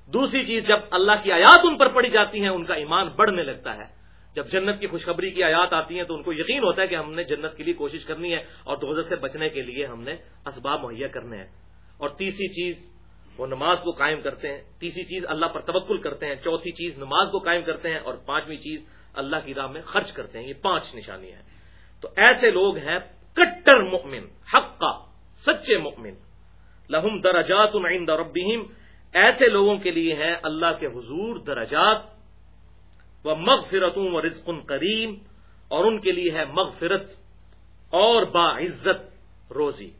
[SPEAKER 1] دوسری چیز، جب اللہ کی آیات ان پر پڑی جاتی ہیں، ان کا ایمان بڑھنے لگتا ہے۔ جب جنت کی خوشخبری کی آیات آتی ہیں تو ان کو یقین ہوتا ہے کہ ہم نے جنت کے لیے کوشش کرنی ہے اور دوزر سے بچنے کے لیے ہم نے اسباب مہیا کرنے ہیں۔ اور تیسری چیز، وہ نماز کو قائم کرتے ہیں۔ تیسری چیز، اللہ پر توکل کرتے ہیں۔ چوتھی چیز، نماز کو قائم کرتے ہیں۔ اور پانچویں چیز، اللہ کی راہ میں خرچ کرتے ہیں۔ یہ پانچ نشانیاں ہیں۔ تو ایسے لوگ ہیں کٹر مؤمن حق کا سچے مؤمن۔ لہم درجات عند ربہم، ایسے لوگوں کے لیے ہیں اللہ کے حضور درجات۔ و مغفرتوں و رزق کریم، اور ان کے لیے ہے مغفرت اور باعزت روزی،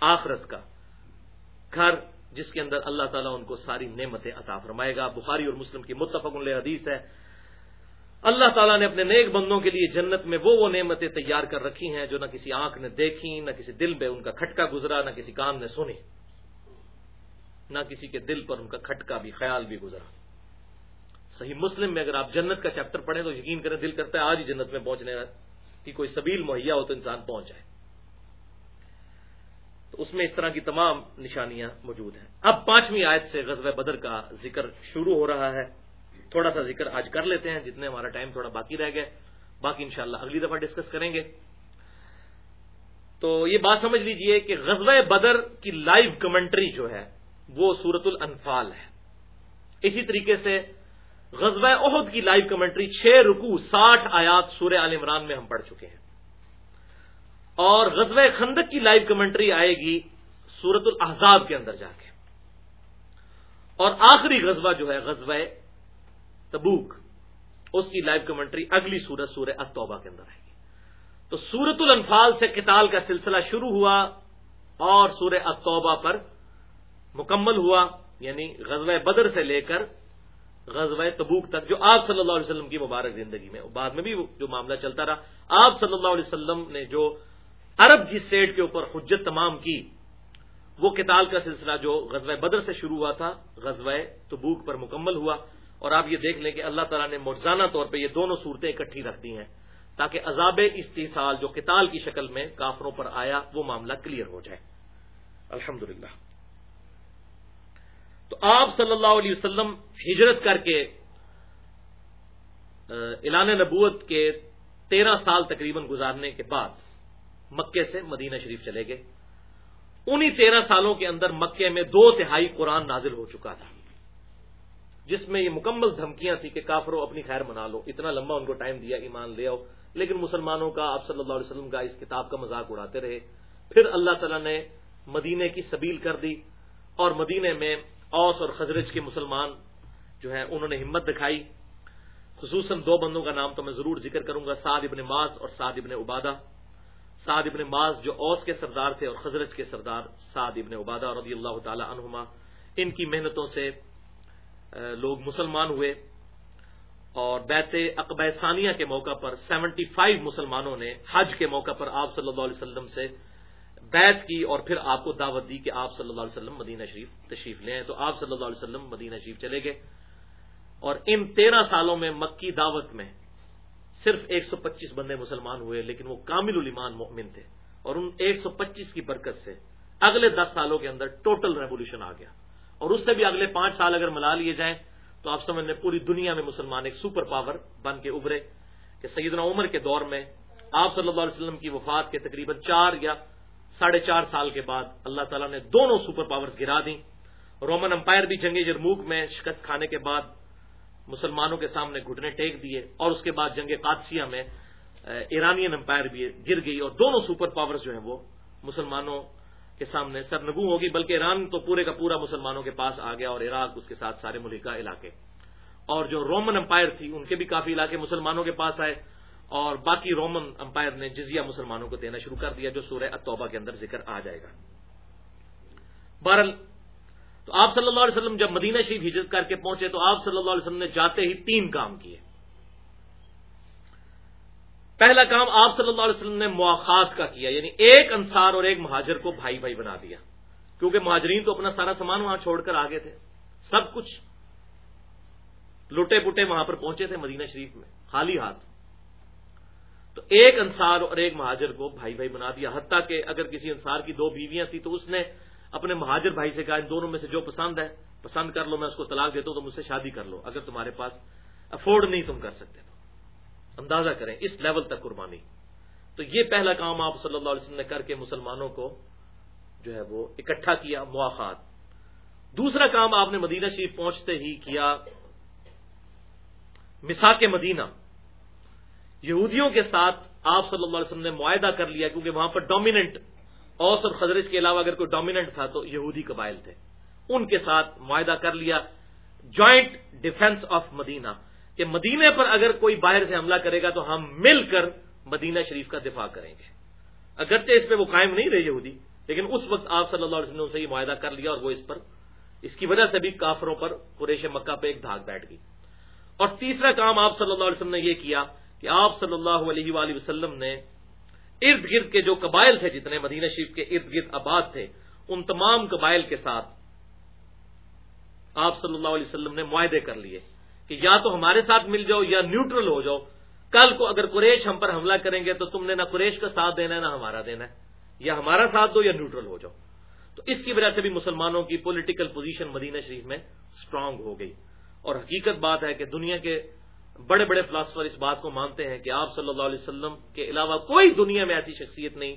[SPEAKER 1] آخرت کا۔ گھر جس کے اندر اللہ تعالیٰ ان کو ساری نعمتیں عطا فرمائے گا۔ بخاری اور مسلم کی متفق حدیث ہے۔ اللہ تعالیٰ نے اپنے نیک بندوں کے لیے جنت میں وہ وہ نعمتیں تیار کر رکھی ہیں جو نہ کسی آنکھ نے دیکھی، نہ کسی دل میں ان کا کھٹکا گزرا، نہ کسی کان نے سنی، نہ کسی کے دل پر ان کا کھٹکا بھی، خیال بھی گزرا۔ صحیح مسلم میں اگر آپ جنت کا چیپٹر پڑھیں تو یقین کریں دل کرتا ہے آج ہی جنت میں پہنچنے کی کوئی سبیل مہیا ہو تو انسان پہنچ جائے۔ تو اس میں اس طرح کی تمام نشانیاں موجود ہیں۔ اب پانچویں آیت سے غزوہ بدر کا ذکر شروع ہو رہا ہے۔ تھوڑا سا ذکر آج کر لیتے ہیں، جتنے ہمارا ٹائم تھوڑا باقی رہ گیا۔ باقی انشاءاللہ اگلی دفعہ ڈسکس کریں گے۔ تو یہ بات سمجھ لیجیے کہ غزوہ بدر کی لائیو کمنٹری جو ہے، وہ سورت الانفال ہے۔ اسی طریقے سے غزوہ عہد کی لائیو کمنٹری چھ رکو ساٹھ آیات سورہ عال عمران میں ہم پڑھ چکے ہیں۔ اور غزوہ خندق کی لائیو کمنٹری آئے گی سورت الحضاب کے اندر جا کے۔ اور آخری غزوہ جو ہے، غزوہ تبوک، اس کی لائیو کمنٹری اگلی سورت سورہ التوبہ کے اندر آئے گی۔ تو سورت الانفال سے قتال کا سلسلہ شروع ہوا اور سورہ التوبہ پر مکمل ہوا یعنی غزوہ بدر سے لے کر غزوہ تبوک تک، جو آپ صلی اللہ علیہ وسلم کی مبارک زندگی میں، بعد میں بھی جو معاملہ چلتا رہا۔ آپ صلی اللہ علیہ وسلم نے جو عرب کی اسٹیٹ کے اوپر حجت تمام کی، وہ کتال کا سلسلہ جو غزوہ بدر سے شروع ہوا تھا، غزوہ تبوک پر مکمل ہوا۔ اور آپ یہ دیکھ لیں کہ اللہ تعالیٰ نے مرزانہ طور پہ یہ دونوں صورتیں اکٹھی رکھ دی ہیں تاکہ عذاب استحصال جو کتال کی شکل میں کافروں پر آیا وہ معاملہ کلیئر ہو جائے۔ الحمد تو آپ صلی اللہ علیہ وسلم ہجرت کر کے اعلان نبوت کے تیرہ سال تقریباً گزارنے کے بعد مکے سے مدینہ شریف چلے گئے۔ انہی تیرہ سالوں کے اندر مکے میں دو تہائی قرآن نازل ہو چکا تھا۔ جس میں یہ مکمل دھمکیاں تھیں کہ کافروں اپنی خیر منا لو، اتنا لمبا ان کو ٹائم دیا، ایمان لے آؤ۔ لیکن مسلمانوں کا، آپ صلی اللہ علیہ وسلم کا اس کتاب کا مذاق اڑاتے رہے۔ پھر اللہ تعالیٰ نے مدینے کی سبیل کر دی اور مدینے میں اوس اور خزرج کے مسلمان جو ہیں، انہوں نے ہمت دکھائی۔ خصوصاً دو بندوں کا نام تو میں ضرور ذکر کروں گا، سعد ابن ماز اور سعد ابن عبادہ۔ سعد ابن ماز جو اوس کے سردار تھے اور خزرج کے سردار سعد ابن عبادہ رضی اللہ تعالی عنہما، ان کی محنتوں سے لوگ مسلمان ہوئے اور بیت اقب ثانیہ کے موقع پر سیونٹی فائیو مسلمانوں نے حج کے موقع پر آپ صلی اللہ علیہ وسلم سے بیت کی اور پھر آپ کو دعوت دی کہ آپ صلی اللہ علیہ وسلم مدینہ شریف تشریف لیں۔ تو آپ صلی اللہ علیہ وسلم مدینہ شریف چلے گئے۔ اور ان تیرہ سالوں میں مکی دعوت میں صرف ایک سو پچیس بندے مسلمان ہوئے، لیکن وہ کامل المان مومن تھے۔ اور ان ایک سو پچیس کی برکت سے اگلے دس سالوں کے اندر ٹوٹل ریولیوشن آ گیا۔ اور اس سے بھی اگلے پانچ سال اگر ملا لیے جائیں تو آپ سمجھ لیں پوری دنیا میں مسلمان ایک سپر پاور بن کے ابھرے کہ سیدنا عمر کے دور میں آپ صلی اللہ علیہ وسلم کی وفات کے تقریباً چار یا ساڑھے چار سال کے بعد اللہ تعالیٰ نے دونوں سپر پاورز گرا دی رومن امپائر بھی جنگ جرموک میں شکست کھانے کے بعد مسلمانوں کے سامنے گھٹنے ٹیک دیے اور اس کے بعد جنگ قادسیہ میں ایرانین امپائر بھی گر گئی اور دونوں سپر پاورز جو ہیں وہ مسلمانوں کے سامنے سرنگو ہوگی، بلکہ ایران تو پورے کا پورا مسلمانوں کے پاس آ گیا اور عراق اس کے ساتھ سارے ملکہ علاقے۔ اور جو رومن امپائر تھی، ان کے بھی کافی علاقے مسلمانوں کے پاس آئے۔ اور باقی رومن امپائر نے جزیہ مسلمانوں کو دینا شروع کر دیا، جو سورہ اتوبہ کے اندر ذکر آ جائے گا۔ بہرل تو آپ صلی اللہ علیہ وسلم جب مدینہ شریف ہجرت کر کے پہنچے، تو آپ صلی اللہ علیہ وسلم نے جاتے ہی تین کام کیے۔ پہلا کام آپ صلی اللہ علیہ وسلم نے مواقع کا کیا یعنی ایک انصار اور ایک مہاجر کو بھائی بھائی بنا دیا۔ کیونکہ مہاجرین تو اپنا سارا سامان وہاں چھوڑ کر آگے تھے۔ سب کچھ لوٹے پٹے وہاں پر پہنچے تھے مدینہ شریف میں، خالی ہاتھ۔ تو ایک انصار اور ایک مہاجر کو بھائی بھائی بنا دیا۔ حتیٰ کہ اگر کسی انصار کی دو بیویاں تھیں تو اس نے اپنے مہاجر بھائی سے کہا، ان دونوں میں سے جو پسند ہے، پسند کر لو، میں اس کو طلاق دیتا ہوں تو مجھ سے شادی کر لو۔ اگر تمہارے پاس افورڈ نہیں، تم کر سکتے۔ تو اندازہ کریں، اس لیول تک قربانی۔ تو یہ پہلا کام آپ صلی اللہ علیہ وسلم نے کر کے مسلمانوں کو جو ہے وہ اکٹھا کیا مواقع دوسرا کام آپ نے مدینہ شریف پہنچتے ہی کیا مساک مدینہ۔ یہودیوں کے ساتھ آپ صلی اللہ علیہ وسلم نے معاہدہ کر لیا کیونکہ وہاں پر ڈومیننٹ اوس اور خزرج کے علاوہ اگر کوئی ڈومیننٹ تھا تو یہودی قبائل تھے۔ ان کے ساتھ معاہدہ کر لیا جوائنٹ ڈیفenس آف مدینہ۔ کہ مدینے پر اگر کوئی باہر سے حملہ کرے گا تو ہم مل کر مدینہ شریف کا دفاع کریں گے۔ اگرچہ اس پہ وہ قائم نہیں رہے یہودی، لیکن اس وقت آپ صلی اللہ علیہ وسلم سے یہ معاہدہ کر لیا اور وہ اس پر، اس کی وجہ سے بھی کافروں پر قریش مکہ پہ ایک دھاگ بیٹھ گئی۔ اور تیسرا کام آپ صلی اللہ علیہ وسلم نے یہ کیا کہ آپ صلی اللہ علیہ وآلہ وسلم نے ارد گرد کے جو قبائل تھے، جتنے مدینہ شریف کے ارد گرد آباد تھے، ان تمام قبائل کے ساتھ آپ صلی اللہ علیہ وسلم نے معاہدے کر لیے۔ کہ یا تو ہمارے ساتھ مل جاؤ یا نیوٹرل ہو جاؤ، کل کو اگر قریش ہم پر حملہ کریں گے تو تم نے نہ قریش کا ساتھ دینا ہے، نہ ہمارا دینا ہے۔ یا ہمارا ساتھ دو یا نیوٹرل ہو جاؤ۔ تو اس کی وجہ سے بھی مسلمانوں کی پولیٹیکل پوزیشن مدینہ شریف میں اسٹرانگ ہو گئی۔ اور حقیقت بات ہے کہ دنیا کے بڑے بڑے فلاسفر اس بات کو مانتے ہیں کہ آپ صلی اللہ علیہ وسلم کے علاوہ کوئی دنیا میں ایسی شخصیت نہیں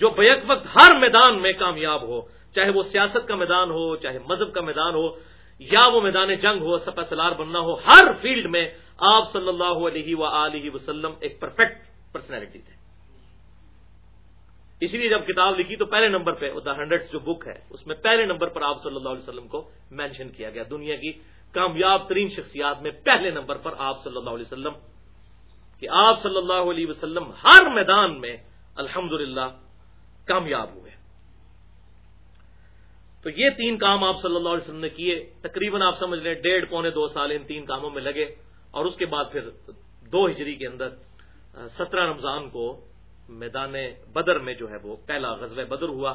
[SPEAKER 1] جو بیک وقت ہر میدان میں کامیاب ہو، چاہے وہ سیاست کا میدان ہو، چاہے مذہب کا میدان ہو۔ یا وہ میدان جنگ ہو، سپہ سلار بننا ہو، ہر فیلڈ میں آپ صلی اللہ علیہ و وسلم ایک پرفیکٹ پرسنالٹی تھے۔ اسی لیے جب کتاب لکھی تو پہلے نمبر پہ دا ہنڈریڈ جو بک ہے، اس میں پہلے نمبر پر آپ صلی اللہ علیہ وسلم کو مینشن کیا گیا۔ دنیا کی کامیاب ترین شخصیات میں پہلے نمبر پر آپ صلی اللہ علیہ وسلم کہ آپ صلی اللہ علیہ وسلم ہر میدان میں الحمد کامیاب ہوئے۔ تو یہ تین کام آپ صلی اللہ علیہ وسلم نے کیے، تقریباً آپ سمجھ لیں ڈیڑھ پونے دو سال ان تین کاموں میں لگے، اور اس کے بعد پھر دو ہجری کے اندر سترہ رمضان کو میدان بدر میں جو ہے وہ پہلا غزوہ بدر ہوا،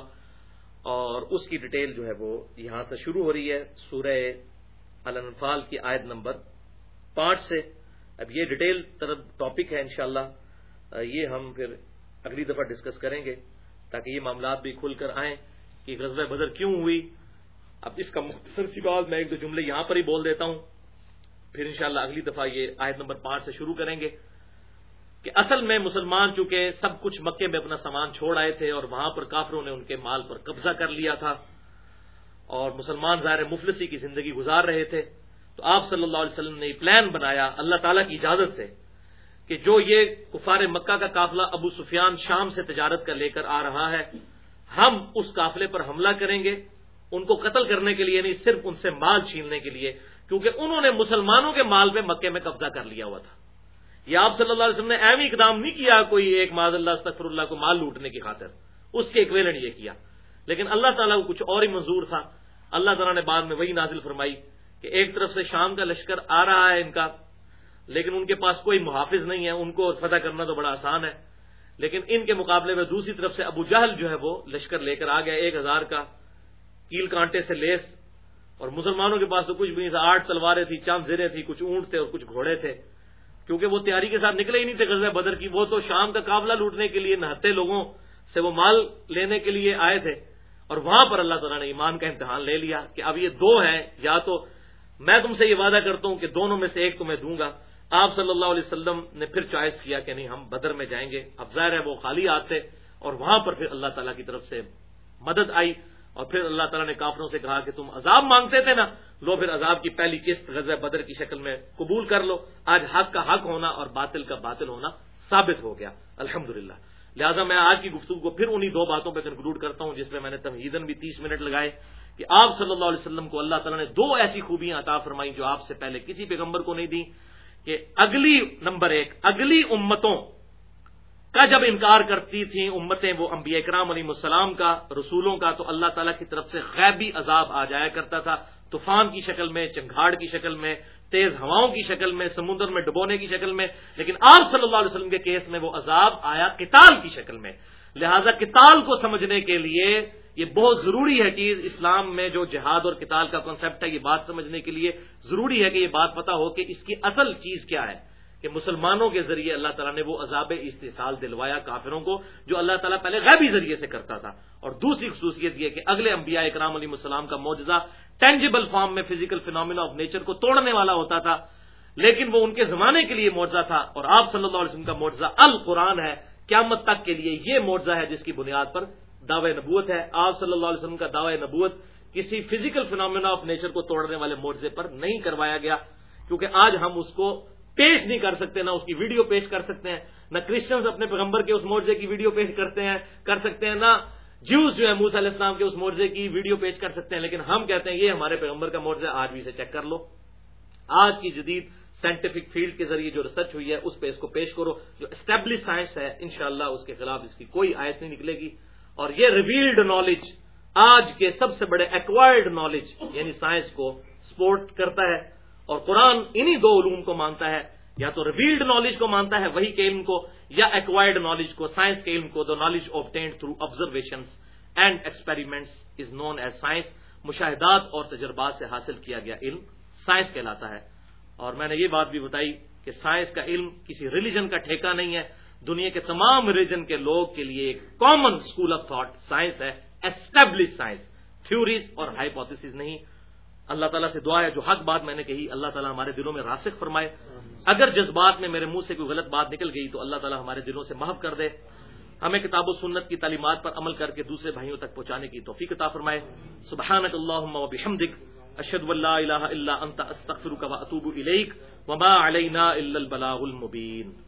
[SPEAKER 1] اور اس کی ڈیٹیل جو ہے وہ یہاں سے شروع ہو رہی ہے، سورہ الانفال کی آیت نمبر پانچ سے۔ اب یہ ڈیٹیل طرف ٹاپک ہے انشاءاللہ یہ ہم پھر اگلی دفعہ ڈسکس کریں گے، تاکہ یہ معاملات بھی کھل کر آئیں۔ کہ غزب بدر کیوں ہوئی؟ اب اس کا مختصر سی بات میں ایک دو جملے یہاں پر ہی بول دیتا ہوں۔ پھر انشاءاللہ اگلی دفعہ یہ آیت نمبر پانچ سے شروع کریں گے کہ اصل میں مسلمان چونکہ سب کچھ مکے میں اپنا سامان چھوڑ آئے تھے اور وہاں پر کافروں نے ان کے مال پر قبضہ کر لیا تھا اور مسلمان ظاہر مفلسی کی زندگی گزار رہے تھے، تو آپ صلی اللہ علیہ وسلم نے پلان بنایا اللہ تعالیٰ کی اجازت سے کہ جو یہ کفار مکہ کا قافلہ ابو سفیان شام سے تجارت کا لے کر آ رہا ہے ہم اس قافلے پر حملہ کریں گے، ان کو قتل کرنے کے لیے نہیں، صرف ان سے مال چھیننے کے لیے، کیونکہ انہوں نے مسلمانوں کے مال پہ مکے میں قبضہ کر لیا ہوا تھا۔ یہ آپ صلی اللہ علیہ وسلم نے اہم اقدام نہیں کیا کوئی ایک معذ اللہ استفر اللہ کو مال لوٹنے کی خاطر، اس کے ایکویلنٹ یہ کیا۔ لیکن اللہ تعالیٰ کو کچھ اور ہی منظور تھا۔ اللہ تعالیٰ نے بعد میں وہی نازل فرمائی کہ ایک طرف سے شام کا لشکر آ رہا ہے ان کا، لیکن ان کے پاس کوئی محافظ نہیں ہے، ان کو فتح کرنا تو بڑا آسان ہے۔ لیکن ان کے مقابلے میں دوسری طرف سے ابو جہل جو ہے وہ لشکر لے کر آ گیا ایک ہزار کا، کیل کانٹے سے لیس، اور مسلمانوں کے پاس تو کچھ بھی نہیں تھا، آٹھ تلواریں تھی چاند زیرے تھی کچھ اونٹ تھے اور کچھ گھوڑے تھے، کیونکہ وہ تیاری کے ساتھ نکلے ہی نہیں تھے غزہ بدر کی، وہ تو شام کا قابلہ لوٹنے کے لیے نہتے لوگوں سے وہ مال لینے کے لیے آئے تھے، اور وہاں پر اللہ تعالیٰ نے ایمان کا امتحان لے لیا کہ اب یہ دو ہیں، یا تو میں تم سے یہ وعدہ کرتا ہوں کہ دونوں میں سے ایک تمہیں دوں گا آپ صلی اللہ علیہ وسلم نے پھر چوائس کیا کہ نہیں، ہم بدر میں جائیں گے۔ اب ظاہر ہے وہ خالی آتے اور وہاں پر پھر اللہ تعالیٰ کی طرف سے مدد آئی اور پھر اللہ تعالیٰ نے کافروں سے کہا کہ تم عذاب مانگتے تھے نا، لو پھر عذاب کی پہلی قسط غزہ بدر کی شکل میں قبول کر لو۔ آج حق کا حق ہونا اور باطل کا باطل ہونا ثابت ہو گیا۔ الحمد لہٰذا میں آج کی گفتگو کو پھر انہی دو باتوں پہ کنکلوڈ کرتا ہوں جس میں میں نے تمہیدن بھی تیس منٹ لگائے کہ آپ صلی اللہ علیہ وسلم کو اللہ تعالیٰ نے دو ایسی خوبیاں عطا فرمائی جو آپ سے پہلے کسی پیغمبر کو نہیں دی کہ اگلی نمبر ایک، اگلی امتوں کا جب انکار کرتی تھیں امتیں وہ انبیاء اکرام علیہ السلام کا، رسولوں کا، تو اللہ تعالیٰ کی طرف سے غیبی عذاب آ جایا کرتا تھا۔ طوفان کی شکل میں، چنگھاڑ کی شکل میں، تیز ہواؤں کی شکل میں، سمندر میں ڈبونے کی شکل میں، لیکن آپ صلی اللہ علیہ وسلم کے کیس میں وہ عذاب آیا کتال کی شکل میں۔ لہذا کتال کو سمجھنے کے لیے یہ بہت ضروری ہے چیز اسلام میں جو جہاد اور کتال کا کنسپٹ ہے، یہ بات سمجھنے کے لیے ضروری ہے کہ یہ بات پتا ہو کہ اس کی اصل چیز کیا ہے۔ کہ مسلمانوں کے ذریعے اللہ تعالیٰ نے وہ عذاب استحصال دلوایا کافروں کو، جو اللہ تعالیٰ پہلے غیبی ذریعے سے کرتا تھا۔ اور دوسری خصوصیت یہ کہ اگلے انبیاء اکرام علیہ السلام کا معجزہ ٹینجیبل فارم میں فزیکل فینومینا آف نیچر کو توڑنے والا ہوتا تھا۔ لیکن وہ ان کے زمانے کے لیے معجزہ تھا۔ اور آپ صلی اللہ علیہ وسلم کا معجزہ القرآن ہے۔ قیامت تک کے لیے یہ معجزہ ہے جس کی بنیاد پر دعوی نبوت ہے۔ آپ صلی اللہ علیہ وسلم کا دعوی نبوت کسی فزیکل فینومینا آف نیچر کو توڑنے والے معجزے پر نہیں کروایا گیا، کیونکہ آج ہم اس کو پیش نہیں کر سکتے، نہ اس کی ویڈیو پیش کر سکتے ہیں، نہ کرسچنز اپنے پیغمبر کے اس معجزے کی ویڈیو پیش کرتے ہیں، کر سکتے ہیں، نہ جیوز جو ہے موس علیہ السلام کے اس معجزے کی ویڈیو پیش کر سکتے ہیں، لیکن ہم کہتے ہیں یہ ہمارے پیغمبر کا معجزہ آج بھی اسے چیک کر لو۔ آج کی جدید سائنٹیفک فیلڈ کے ذریعے جو ریسرچ ہوئی ہے، اس پہ اس کو پیش کرو۔ جو اسٹیبلش سائنس ہے، انشاءاللہ اس کے خلاف اس کی کوئی آیت نہیں نکلے گی۔ اور یہ ریویلڈ نالج آج کے سب سے بڑے ایکوائرڈ نالج یعنی سائنس کو سپورٹ کرتا ہے اور قرآن انہی دو علوم کو مانتا ہے، یا تو ریویلڈ نالج کو مانتا ہے وہی کے علم کو، یا ایکوائرڈ نالج کو سائنس کے علم کو the knowledge obtained through observation and experiments is known as science مشاہدات اور تجربات سے حاصل کیا گیا علم سائنس کہلاتا ہے۔ اور میں نے یہ بات بھی بتائی کہ سائنس کا علم کسی ریلیجن کا ٹھیکہ نہیں ہے دنیا کے تمام ریلیجن کے لوگ کے لیے ایک common school of thought science ہے اسٹیبلش سائنس تھیوریز اور ہائیپوتھس نہیں. اللہ تعالیٰ سے دعا ہے، جو حق بات میں نے کہی، اللہ تعالیٰ ہمارے دلوں میں راسخ فرمائے۔ اگر جذبات میں میرے منہ سے کوئی غلط بات نکل گئی تو اللہ تعالیٰ ہمارے دلوں سے محف کر دے۔ ہمیں کتاب و سنت کی تعلیمات پر عمل کر کے دوسرے بھائیوں تک پہنچانے کی توفیق عطا فرمائے۔ سبحانک اللہم و بحمدک، اشہد واللہ الہ الا انت، استغفرک و اتوب الیک۔ وما علینا الا البلاغ المبین۔